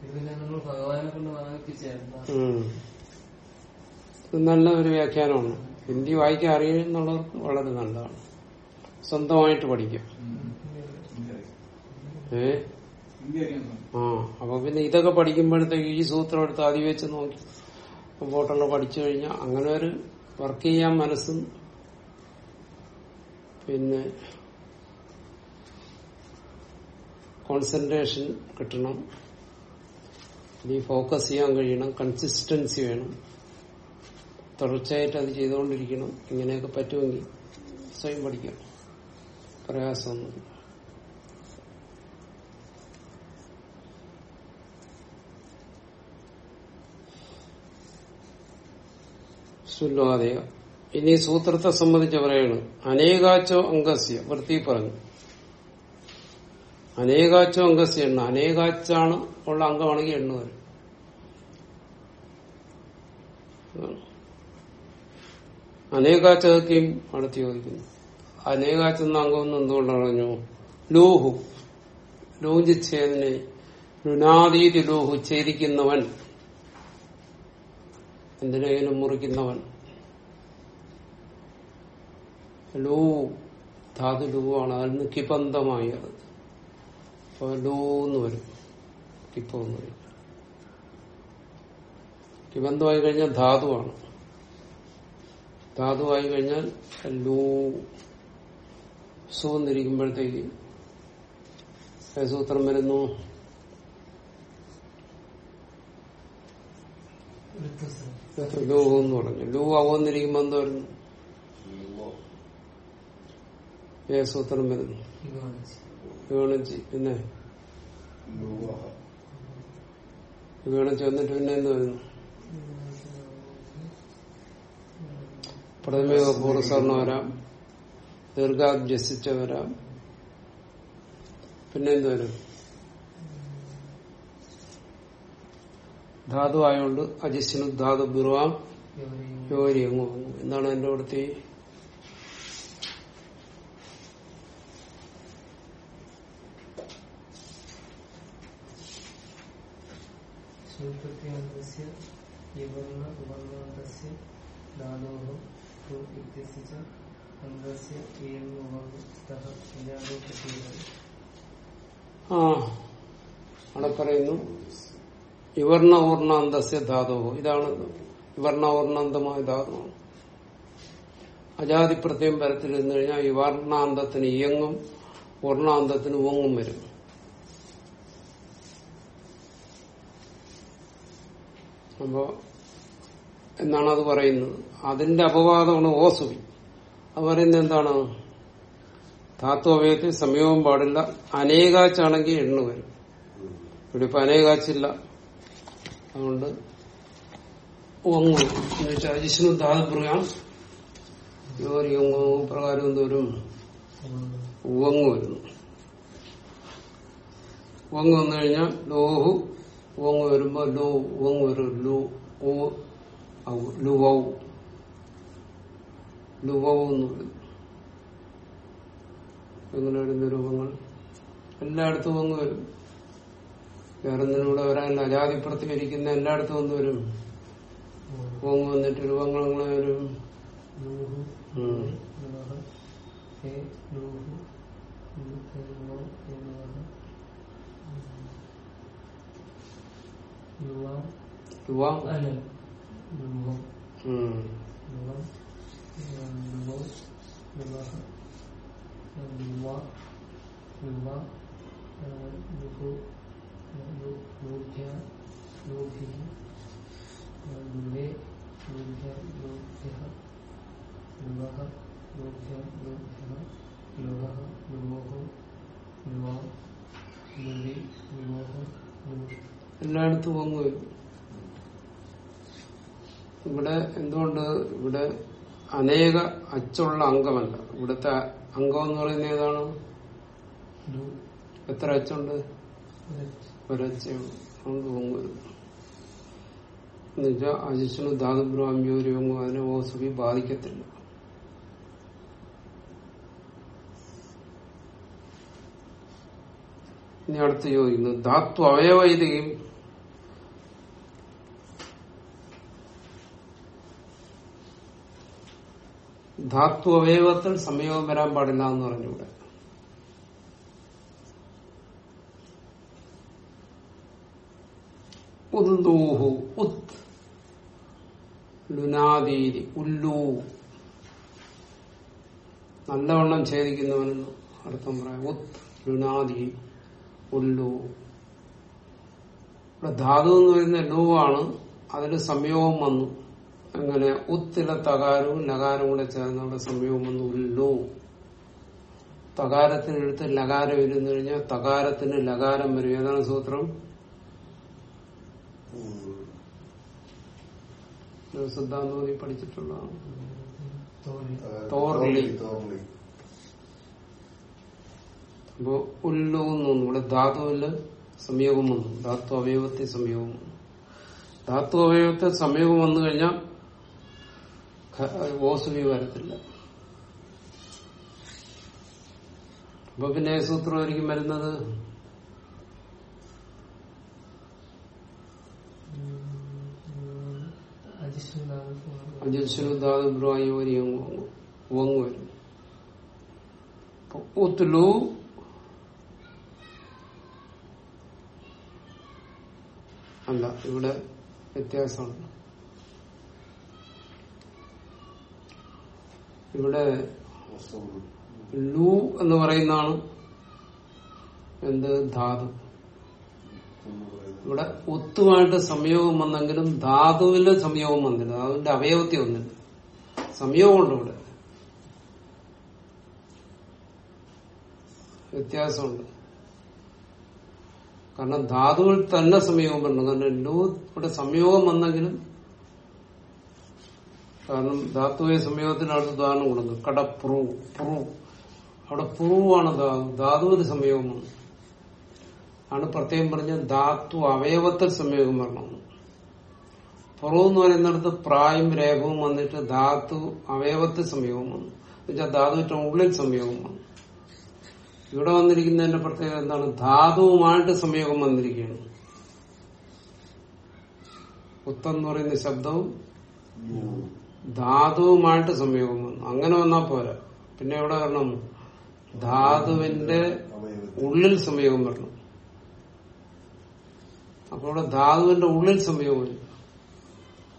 ഇത് പിന്നെ നമ്മൾ ഭഗവാനെ കൊണ്ട് വാങ്ങിപ്പിച്ചായിരുന്നു നല്ല ഒരു വ്യാഖ്യാനമാണ്. ഹിന്ദി വായിക്കാൻ അറിയുന്നുള്ളവർക്ക് വളരെ നല്ലതാണ്. സ്വന്തമായിട്ട് പഠിക്കാം. ഏ? ആ. അപ്പൊ പിന്നെ ഇതൊക്കെ പഠിക്കുമ്പോഴത്തേക്ക് ഈ സൂത്രം എടുത്ത് ആദ്യം വെച്ച് നോക്കി. മുമ്പോട്ടുള്ള പഠിച്ചു കഴിഞ്ഞാൽ അങ്ങനെ ഒരു വർക്ക് ചെയ്യാൻ മനസ്സും പിന്നെ കോൺസെൻട്രേഷൻ കിട്ടണം. നീ ഫോക്കസ് ചെയ്യാൻ കഴിയണം. കൺസിസ്റ്റൻസി വേണം. തുടർച്ചയായിട്ട് അത് ചെയ്തുകൊണ്ടിരിക്കണം. ഇങ്ങനെയൊക്കെ പറ്റുമെങ്കിൽ സ്വയം പഠിക്കാം. പ്രയാസമൊന്നും സുല്ലാതെയ ഇനി സൂത്രത്തെ സംബന്ധിച്ച് പറയാണ് അനേകാച്ചോ അംഗസ്യ വൃത്തി പറഞ്ഞു. അനേകാച്ചോ അംഗസ്യ എണ്ണ. അനേകാച്ചാണ് ഉള്ള അംഗമാണെങ്കിൽ എണ്ണ വരും. അനേകാച്ചതൊക്കെയും അടുത്ത് ചോദിക്കുന്നു അനേകാച്ചെന്ന അംഗമൊന്നും എന്തുകൊണ്ട് പറഞ്ഞു ലോഹു. ലോഹിച്ചേതിനെ ലുനാദീതി ലോഹു ഛേദിക്കുന്നവൻ. എന്തിനേലും മുറിക്കുന്നവൻ. ലൂ ധാതു ലൂവാണ് അതിൽ നിന്ന് കിപന്തമായി അത്. അപ്പോൾ ലൂ എന്ന് വരും. കിപ്പെന്ന് വരും. കിബന്ധമായി കഴിഞ്ഞാൽ ധാതുവാണ്. ധാതുവായി കഴിഞ്ഞാൽ ലൂ. സു എന്നിരിക്കുമ്പോഴത്തേക്ക് സൂത്രം വരുന്നു. ലൂ എന്ന് പറഞ്ഞു. ലൂ അവന്നിരിക്കുമ്പോ എന്താ വരുന്നു? ഏ സൂത്രം വരുന്നു. വിഗണിച്ച് പിന്നെ വിഗണിച്ച് വന്നിട്ട് പിന്നെ എന്ത് വരുന്നു? പ്രഥമേക പൂർവസർണ വരാം ദീർഘാഭ്യസിച്ച വരാം പിന്നെ എന്ത് വരും? ധാതു ആയതുകൊണ്ട് അജിസ്നു ധാതു ബിർവാം യോരി അങ്ങ് എന്താണ് എന്റെ അവിടുത്തെ അവിടെ പറയുന്നു ഇവർണ ഊർണാന്തസ്യ ധാതുവോ. ഇതാണ് ഇവർണ ഊർണാന്തമായ ധാതുവാണ്. അജാതി പ്രത്യം പരത്തിൽ നിന്ന് കഴിഞ്ഞാൽ വിവർണാന്തത്തിന് ഇയങ്ങും ഊർണാന്തത്തിന് ഓങ്ങും വരും. അപ്പോ എന്നാണ് അത് പറയുന്നത്? അതിന്റെ അപവാദമാണ് ഓസുവി. അത് പറയുന്നത് എന്താണ്? ധാത്വവയത്തിൽ സമയവും പാടില്ല. അനേകാച്ചാണെങ്കിൽ എണ്ണു വരും. ഇവിടെ ഇപ്പൊ അനേകാച്ചില്ല. അതുകൊണ്ട് ഒങ്ങു എന്ന് വെച്ചാൽ അജിഷ്ണു ധാതുപ്രകാരം പ്രകാരം എന്തോരും ഉവങ്ങു വരുന്നു. ഉവങ്ങു വന്നു കഴിഞ്ഞാൽ ലോഹു ഉവങ്ങ് വരുമ്പോ ലു ഉവങ്ങ് വരും ലു ഔ, ലുവൗ ലുവൗ എന്ന് എങ്ങനെ വരുന്ന രൂപങ്ങൾ? എല്ലായിടത്തും അങ്ങ് വരും. വേറെ ഇവിടെ വരാൻ അജാതിപ്പുറത്ത് ഇരിക്കുന്ന എല്ലായിടത്തും ഒന്ന് വരും. ഓങ്ങ് വന്നിട്ട് രൂപങ്ങൾ അങ്ങനെ വരും ലൂഹു ഉം. നമഃ ഹേ ലൂഹു നമോ നമഃ ലുവാം ലുവാ അല്ല ലുവം ഉം. ലുവം ലുവോ നമഃ ലുവ ലുവ ലുഹു ലൂഭ്യ ലൂഭി ലുവേ ലൂഭ്യ ലൂഭ്യ ലുവഹ ലൂഭ്യ ലൂഭ്യ ലുവഹ ലുവോഹു ലുവാം ലുവി ലുവോഹു ലുവി എല്ലായിടത്തും അങ്ങ് വരും ഇവിടെ എന്തുകൊണ്ട് ഇവിടെ അനേക അച്ചുള്ള അംഗമല്ല? ഇവിടുത്തെ അംഗം എന്ന് പറയുന്നത് ഏതാണ്? എത്ര അച്ചുണ്ട്? അങ്ങ് വരും എന്നുവെച്ചാൽ അജിഷ്ണു ധാതുബ്രഹ്മ്യോരിയങ്ങോ അതിനെ ഓസുബി ബാധിക്കത്തില്ല. ഇനി അടുത്ത് ചോദിക്കുന്നു ധാത്വ അവയവൈതികം ധാത്തു അവയവത്തിൽ സംയോഗം വരാൻ പാടില്ല എന്ന് പറഞ്ഞൂടെ ഉദ്ദൂഹു ഉത്. നല്ലവണ്ണം ഛേദിക്കുന്നവനെന്ന് അർത്ഥം പറയാം. ഉത് ലുനാദി ഉല്ലു. ഇവിടെ ധാതു എന്ന് പറയുന്ന ആണ് അതിന് സംയോഗം വന്നു. അങ്ങനെ ഉത്തിലെ തകാരവും ലകാരവും കൂടെ ചേർന്നുള്ള അവിടെ സംയോഗം വന്നു ഉല്ലു തകാരത്തിനെടുത്ത് ലകാരം ഇരുന്നു കഴിഞ്ഞാൽ തകാരത്തിന് ലകാരം വരും. ഏതാണ് സൂത്രം? സിദ്ധാന്തോതി സിദ്ധാന്തം നീ പഠിച്ചിട്ടുള്ളതാണ്. തോർലി. അപ്പോ ഉല്ലു എന്ന് തോന്നുന്നു. ഇവിടെ ധാതുവിൽ സംയോഗം വന്നു. ധാത്തു അവയവത്തെ സംയോഗം വന്നു. ധാതു അവയവത്തെ സംയോഗം വന്നു കഴിഞ്ഞാൽ ഓസുവി വരത്തില്ല. അപ്പൊ പിന്നെ സൂത്രമായിരിക്കും വരുന്നത്? അല്ല ഇവിടെ വ്യത്യാസമുണ്ട്. ഇവിടെ ലു എന്ന് പറയുന്നതാണ് എന്ത് ധാതു? ഇവിടെ ഒത്തുമായിട്ട് സംയോഗം വന്നെങ്കിലും ധാതുവിന്റെ സംയോഗം വന്നില്ല. ധാതുവിന്റെ അവയവത്തിൽ വന്നില്ല. സംയോഗമുണ്ട് ഇവിടെ. വ്യത്യാസമുണ്ട്. കാരണം ധാതുവിൽ തന്നെ സംയോഗം വരണം. കാരണം ലൂ ഇവിടെ സംയോഗം വന്നെങ്കിലും കാരണം ധാതുവെ സംയോഗത്തിനാണ് ഉദാഹരണം കൊടുക്കുന്നത് കട പ്രൂ പ്രൂ അവിടെ പ്രൂവാണ് ധാതു ധാതുവിന് സംയോഗമാണ് ആണ് പ്രത്യേകം പറഞ്ഞ ധാത്തു അവയവത്തിൽ സംയോഗം വരണം പ്രൂ എന്ന് പറയുന്നിടത്ത് പ്രായം രേഖവും വന്നിട്ട് ധാതു അവയവത്തിൽ സംയോഗം വന്നു. എന്നുവെച്ചാൽ ധാതുവിന്റെ ഉള്ളിൽ സംയോഗം വന്നു. ഇവിടെ വന്നിരിക്കുന്നതിന്റെ പ്രത്യേകത എന്താണ്? ധാതുവുമായിട്ട് സംയോഗം വന്നിരിക്കുകയാണ്. ഉത്തെന്ന് പറയുന്ന ശബ്ദവും ധാതുവുമായിട്ട് സംയോഗം വന്നു. അങ്ങനെ വന്നാ പോരാ. പിന്നെ എവിടെ വരണം? ധാതുവിന്റെ ഉള്ളിൽ സംയോഗം വരണം. അപ്പൊ ഇവിടെ ധാതുവിന്റെ ഉള്ളിൽ സംയോഗം വരും.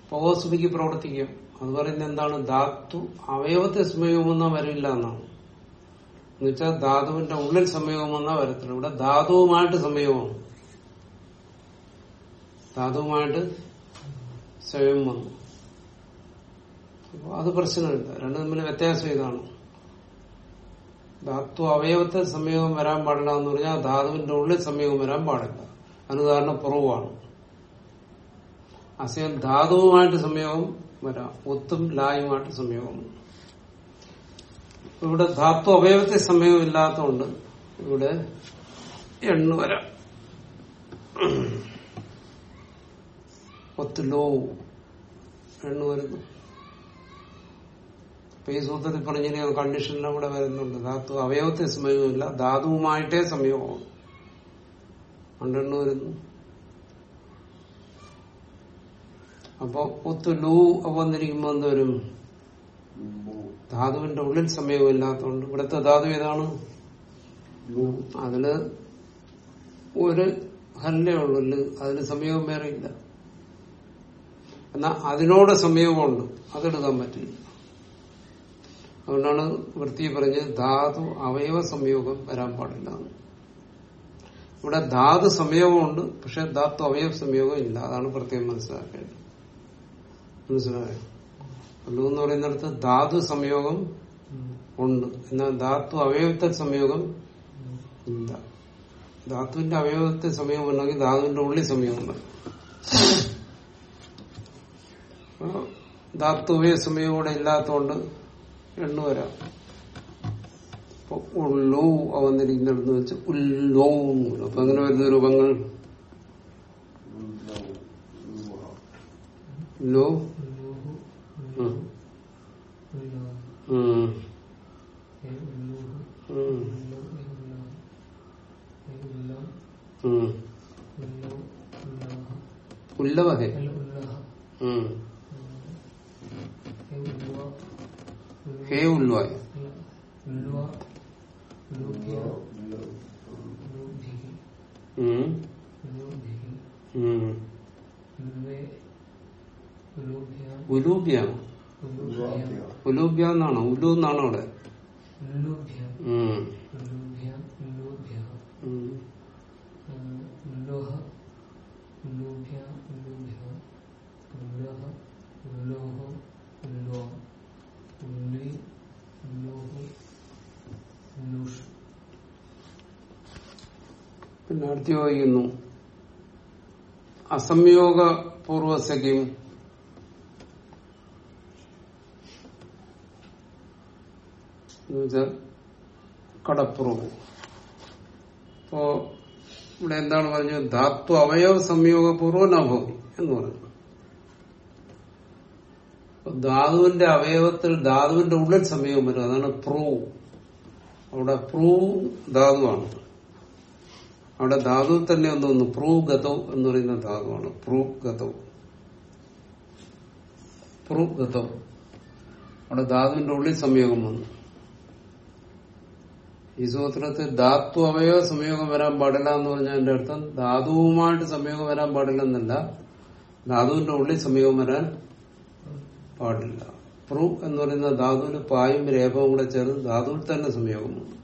പോസ്മിക്ക് പ്രവർത്തിക്കാം. അത് പറയുന്നത് എന്താണ്? ധാതു അവയവത്തെ സംയോഗം വന്നാൽ വരില്ല എന്നാണ്. എന്നുവെച്ചാൽ ധാതുവിന്റെ ഉള്ളിൽ സംയോഗം വന്നാൽ വരത്തില്ല. ഇവിടെ ധാതുവുമായിട്ട് സംയോഗമാണ്. ധാതുവുമായിട്ട് സ്വയം വന്നു. അത് പ്രശ്നമില്ല. രണ്ടും തമ്മിൽ വ്യത്യാസം ഇതാണ്. ധാത്തു അവയവത്തെ സംയോഗം വരാൻ പാടില്ല എന്ന് പറഞ്ഞാൽ ധാതുവിന്റെ ഉള്ളിൽ സംയോഗം വരാൻ പാടില്ല. അതിന് കാരണം പുറവാണ് അസയം ധാതുവുമായിട്ട് സംയോഗം വരാം. ഒത്തും ലായുമായിട്ട് സംയോഗം ഇവിടെ ധാത്തു അവയവത്തെ സംയോഗം ഇല്ലാത്തതുകൊണ്ട് ഇവിടെ എണ്ണു വരാം. ഒത്ത് ലോ എണ്ണു വരുന്നു. അപ്പൊ ഈ സൂത്രത്തിൽ പറഞ്ഞിരിക്കുന്ന കണ്ടീഷനിലും കൂടെ വരുന്നുണ്ട്. ധാതു അവയവത്തെ സമയവുമില്ല ധാതുവുമായിട്ടേ സമയവും രണ്ടെണ്ണു വരുന്നു അപ്പൊ ഒത്ത് ലൂ വന്നിരിക്കുമ്പോ എന്തോരും ധാതുവിന്റെ ഉള്ളിൽ സംയോഗമില്ലാത്തതുകൊണ്ട് ഇവിടുത്തെ ധാതു ഏതാണ്? അതിൽ ഒരു ഹല്ലേ ഉള്ളു അതിന് സമയവും വേറെ ഇല്ല. എന്നാ അതിനോട് സമയവുമുണ്ട് അതെടുക്കാൻ പറ്റില്ല. അതുകൊണ്ടാണ് വൃത്തി പറഞ്ഞ് ധാതു അവയവ സംയോഗം വരാൻ പാടില്ല. ഇവിടെ ധാതു സംയോഗമുണ്ട് പക്ഷെ ധാതു അവയവ സംയോഗം ഇല്ല. അതാണ് പ്രത്യേകം മനസ്സിലാക്കേണ്ടത്. മനസ്സിലായോ? അല്ലു എന്ന് പറയുന്നിടത്ത് ധാതു സംയോഗം ഉണ്ട്. എന്നാൽ ധാതു അവയവത്തെ സംയോഗം ഇല്ല. ധാതുവിന്റെ അവയവത്തെ സംയോഗം ഉണ്ടെങ്കിൽ ധാതുവിന്റെ ഉള്ളിൽ സംയോഗം വരും. ധാതുവേ സമയം കൂടെ ഇല്ലാത്തതുകൊണ്ട് എണ്ണു വരാം ഉള്ളോ ഉള്ളൂ വന്നിരിക്കുന്നിടത്ത് വെച്ച് ഉല്ലോ അപ്പൊ അങ്ങനെ വരുന്ന രൂപങ്ങൾ. ലോ. ഉല്ലവഹേ ഉം. ഉൽവേ ഉള്ളുവായ ഉലൂബ്യാണ് ഉലൂബ്യ എന്നാണോ ഉലു എന്നാണോ അവിടെ ഉല്ലൂഭ്യ ഉം. ഉല്ലൂഭ്യ ഉല്ലൂഭ്യ ഉം. ഉല്ലോഹ ഉല്ലൂഭ്യ ഉല്ലൂഭ്യ ഉല്ലോഹ ഉല്ലോഹോ ഉല്ലോ ഉല്ലി ഉല്ലോഹു ഉല്ലൂഷ് പിന്നെ അടുത്ത് ചോദിക്കുന്നു അസംയോഗ പൂർവസഖ്യം കടപ്പുറവ്. അപ്പോ ഇവിടെ എന്താണ് പറഞ്ഞത്? ധാത്വ അവയവ സംയോഗപൂർവ നഭവി എന്ന് പറഞ്ഞു. ധാതുവിന്റെ അവയവത്തിൽ ധാതുവിന്റെ ഉള്ളിൽ സംയോഗം വരും. അതാണ് പ്രൂ. അവിടെ പ്രൂ ധാതുവാണ് അവിടെ ധാതു തന്നെ ഒന്നൊന്ന് പ്രൂ ഗതൗ എന്ന് പറയുന്ന ധാതുവാണ്. പ്രൂ പ്രൂഗതോ. പ്രൂ ഗതൗ അവിടെ ധാതുവിന്റെ ഉള്ളിൽ സംയോഗം വന്നു. ഈ സൂത്രത്തിൽ ധാതു അവയവ സംയോഗം വരാൻ പാടില്ല എന്ന് പറഞ്ഞാൽ എന്റെ അർത്ഥം ധാതുവുമായിട്ട് സംയോഗം വരാൻ പാടില്ല എന്നല്ല. ധാതുവിന്റെ ഉള്ളിൽ സംയോഗം വരാൻ പാടില്ല. പ്രൂ എന്ന് പറയുന്ന ധാതുവിന് പായും രേഖവും കൂടെ ചേർന്ന് ധാതുവിൽ തന്നെ സംയോഗം വന്നു.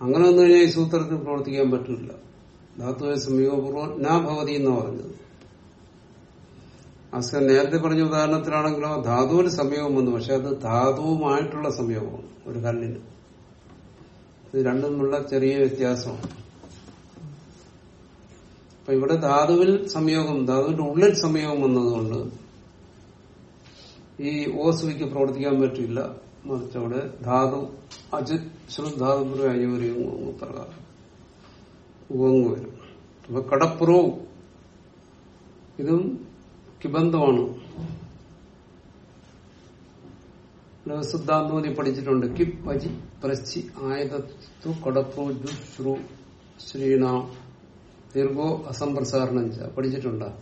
അങ്ങനെ വന്നു കഴിഞ്ഞാൽ ഈ സൂത്രത്തിൽ പ്രവർത്തിക്കാൻ പറ്റില്ല. ധാതുവെ സമീപപൂർവം നാ ഭവതി എന്ന് പറഞ്ഞത്. അസ്ക നേരത്തെ പറഞ്ഞ ഉദാഹരണത്തിലാണെങ്കിലോ ധാതുവിന് സമീപം വന്നു. പക്ഷെ അത് ധാതുവുമായിട്ടുള്ള സമീപമാണ് ഒരു കല്ലിന്. ഇത് രണ്ടുമുള്ള ചെറിയ വ്യത്യാസമാണ്. അപ്പൊ ഇവിടെ ധാതുവിൽ സംയോഗം ധാതുവിന്റെ ഉള്ളിൽ സംയോഗം വന്നതുകൊണ്ട് ഈ ഓസ്വിക്ക് പ്രവർത്തിക്കാൻ പറ്റില്ല. മറിച്ച് അവിടെ ധാതു അജ് ശ്രുധാതു അയ്യൂരിയും പ്രകാരം വരും. അപ്പൊ കടപ്പുറവും ഇതും കിബന്ധമാണ്. സിദ്ധാന്തോതി പഠിച്ചിട്ടുണ്ട്. കിപ് വജി പ്രശ്ചി ആയതത്തു കടപ്പു ശ്രു ശ്രീണ. ദീർഘോ അസംപ്രസാരണം. പഠിച്ചിട്ടുണ്ടോ?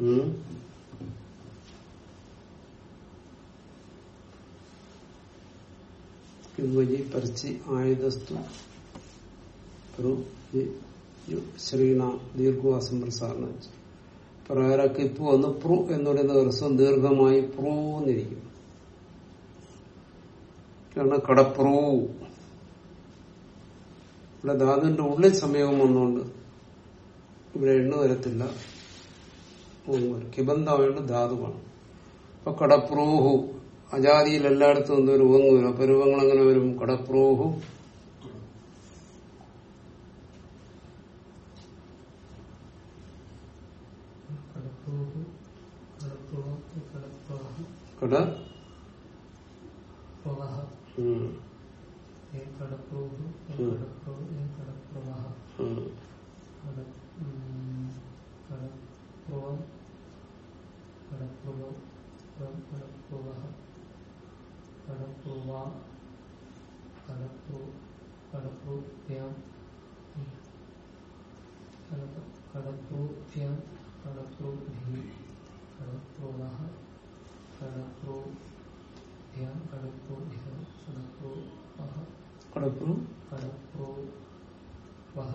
ഉം. കിംവജി പരിചി ആയുധസ്തു ശ്രീണ ദീർഘവാസം പ്രസാരണം പ്രകാരം കിപ്പ് വന്ന് പ്രു എന്ന് പറയുന്ന ദിവസം ദീർഘമായി പ്രൂന്നിരിക്കും കാരണം കടപ്രൂ. ഇവിടെ ധാതുവിന്റെ ഉള്ളിൽ സമയവും വന്നുകൊണ്ട് ഇവിടെ എണ്ണ വരത്തില്ല കിബന്ധമായിട്ട് ധാതുവാണ്. അപ്പൊ കടപ്രൂഹു. അജാതിയിൽ എല്ലായിടത്തും എന്തോ രൂപങ്ങൾ വരും അപ്പൊ രൂപങ്ങൾ എങ്ങനെ വരും. കടപ്രൂഹു കടപ്രൂഹ കടപ്രവഹ കട പ്രവഹ ഉം, ഏ കടപ്രൂഹു ഏ ഉം. കടപ്രൂ ഏ കടപ്രവഹ ഉം. കട ഉം, കടപ്രവം കടപ്രവം കടപ്രവഹ കടപ്രവ കടപ്രു കടപ്രൂഭ്യാം കടപ്രൂഭ്യാം കടപ്രൂഭി കടപ്രവഹ കടപ്രൂഭ്യാം കടപ്രൂഭ്യ കടപ്രൂവഹ കടപ്രു കടപ്രൂവഹ മഹേ അല്ല കടപ്രൂവഹ കടപ്രു കടപ്രൂവഹ കടപ്രു വഹ മഹേ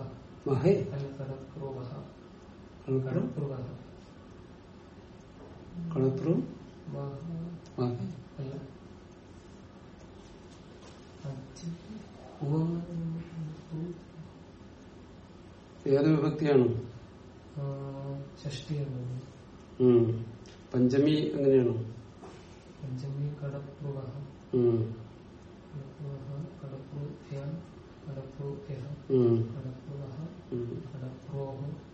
അല്ല. അച്ച് ഉവ്വ് ഏത് വിഭക്തിയാണ്. പഞ്ചമി എങ്ങനെയാണ്? പഞ്ചമി കടപ്രവഹ. കടപ്രവഹ കടപ്രൂഭ്യാം കടപ്രൂഭ്യ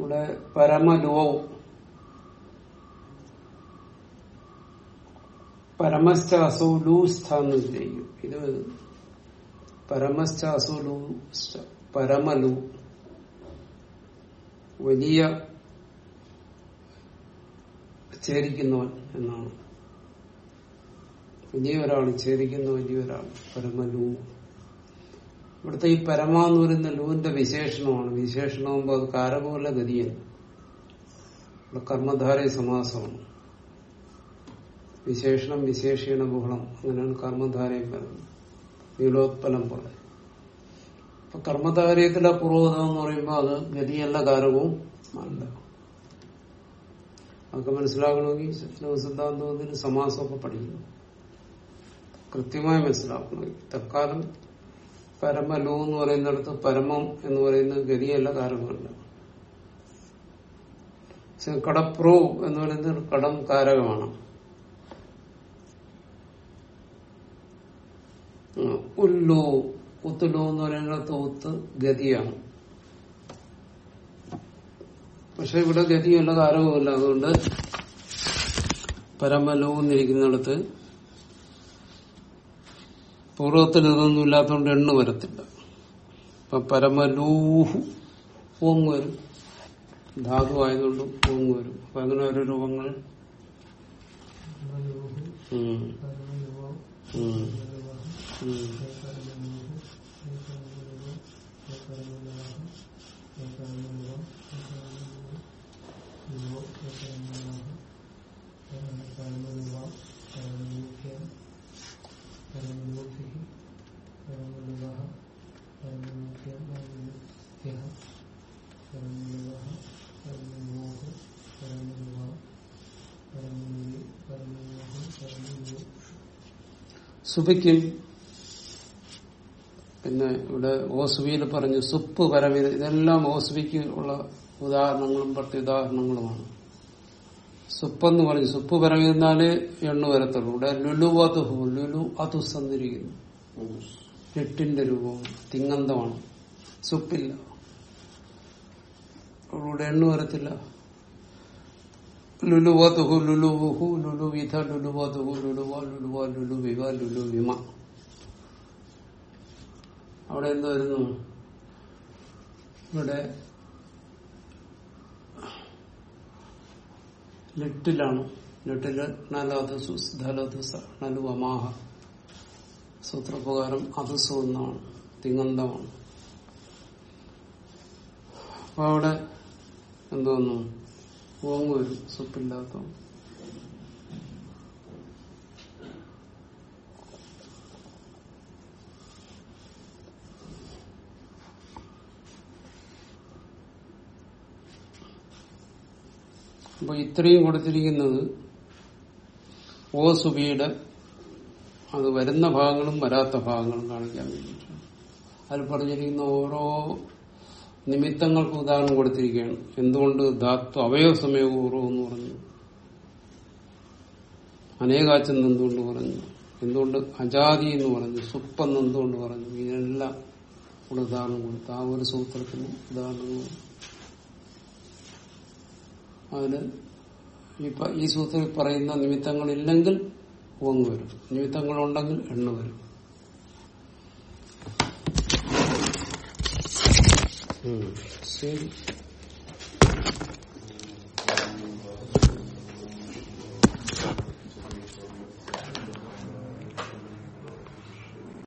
ഇവിടെ പരമലുവവും പരമശ്ച അസോ ലൂസ്ഥാന്ന് വിജയിക്കും ഇത് പരമശ്ച അസോ പരമലു. വലിയ ചേരിക്കുന്നവൻ എന്നാണ്. വലിയ ഒരാൾ ചേരിക്കുന്ന വലിയ ഒരാൾ പരമലു. ഇവിടുത്തെ ഈ പരമ എന്ന് പറയുന്ന ലൂവിന്റെ വിശേഷണമാണ്. വിശേഷണമാകുമ്പോൾ അത് കാരകമല്ല ഗതിയൻ കർമ്മധാര സമാസമാണ്. വിശേഷണം വിശേഷീണ ബഹുളം അങ്ങനെയാണ് കർമ്മധാരയും പറയുന്നത്. നീലോത്പലം പോലെ. അപ്പൊ കർമ്മധാരയത്തിലെ പൂർവതം എന്ന് പറയുമ്പോൾ അത് ഗതിയല്ല കാരകവും അല്ല. അതൊക്കെ മനസ്സിലാക്കണമെങ്കിൽ സിദ്ധാന്തത്തിന് സമാസമൊക്കെ പഠിക്കുന്നു കൃത്യമായി മനസ്സിലാക്കണമെങ്കിൽ തൽക്കാലം പരമലു എന്ന് പറയുന്നിടത്ത് പരമം എന്ന് പറയുന്ന ഗതിയല്ല കാരകമല്ല കടപ്രു എന്ന് പറയുന്നത് കടം കാരകമാണ്. ഉല്ലു ഉത്തുലു എന്ന് പറയുന്നിടത്ത് ഉത്ത് ഗതിയാണ്. പക്ഷെ ഇവിടെ ഗതിയല്ല കാരകമല്ല അതുകൊണ്ട് പരമലു എന്നിരിക്കുന്നിടത്ത് പൂർവത്തിൽ ഇതൊന്നും ഇല്ലാത്തതുകൊണ്ട് എണ്ണ വരത്തില്ല. അപ്പൊ പരമലൂഹു ഓങ് വരും. ധാതു ആയതുകൊണ്ട് ഓങ് വരും. അപ്പൊ അങ്ങനെ ഓരോ രൂപങ്ങൾ. ഉം. ഉം. ഉം. സുബയ്ക്കും പിന്നെ ഇവിടെ ഓസുബിയിൽ പറഞ്ഞു സുപ്പ് പരമിത ഇതെല്ലാം ഓസുബിക്ക് ഉള്ള ഉദാഹരണങ്ങളും പ്രത്യുദാഹരണങ്ങളുമാണ് സുപ്പെന്ന് പറഞ്ഞു സുപ്പ് പരമിരുന്നാൽ എണ്ണു വരത്തുള്ളൂ. ഇവിടെ ലുലു അതുഹു ലുലു അതുസ് എന്നിരിക്കുന്നു എട്ടിന്റെ രൂപവും തിങ്ങന്തമാണ്. സുപ്പില്ല. ഇവിടെ എണ്ണു വരത്തില്ല. ലുലുവതുഹു ലുലുവുഹു ലുലുവിധ ലുലുവതുഹു ലുലുവ ലുലുവ ലുലുവിവ ലുലുവിമ അവിടെ എന്ത് വരുന്നു? ഇവിടെ ലിട്ടിലാണ് ലിട്ടിൽ നലതുസു ധലതുസ നലു അമാഹ സൂത്രപ്രകാരം അധുസു എന്നാണ്. തിങ്ങന്തമാണ്. അപ്പൊ അവിടെ എന്തോന്നു ഓങ് വരും സുപ്പില്ലാത്ത അപ്പൊ ഇത്രയും കൊടുത്തിരിക്കുന്നത് ഓ സുബിയുടെ അത് വരുന്ന ഭാഗങ്ങളും വരാത്ത ഭാഗങ്ങളും കാണിക്കാൻ വേണ്ടിയിട്ടാണ്. അതിൽ പറഞ്ഞിരിക്കുന്ന ഓരോ നിമിത്തങ്ങൾക്ക് ഉദാഹരണം കൊടുത്തിരിക്കുകയാണ്. എന്തുകൊണ്ട് ധാത്വ അവയവ സമയപൂർവം എന്ന് പറഞ്ഞു? അനേകാച്ചെന്ന് എന്തുകൊണ്ട് പറഞ്ഞു? എന്തുകൊണ്ട് അജാതി എന്ന് പറഞ്ഞു? സുപ്പെന്ന് എന്തുകൊണ്ട് പറഞ്ഞു? ഇതിനെല്ലാം കൂടെ ഉദാഹരണം കൊടുത്തു ആ ഒരു സൂത്രത്തിന് ഉദാഹരണങ്ങൾ അതിന് ഈ സൂത്രത്തിൽ പറയുന്ന നിമിത്തങ്ങളില്ലെങ്കിൽ ഓങ്ങ് വരും. നിമിത്തങ്ങളുണ്ടെങ്കിൽ എണ്ണ വരും. ശരി.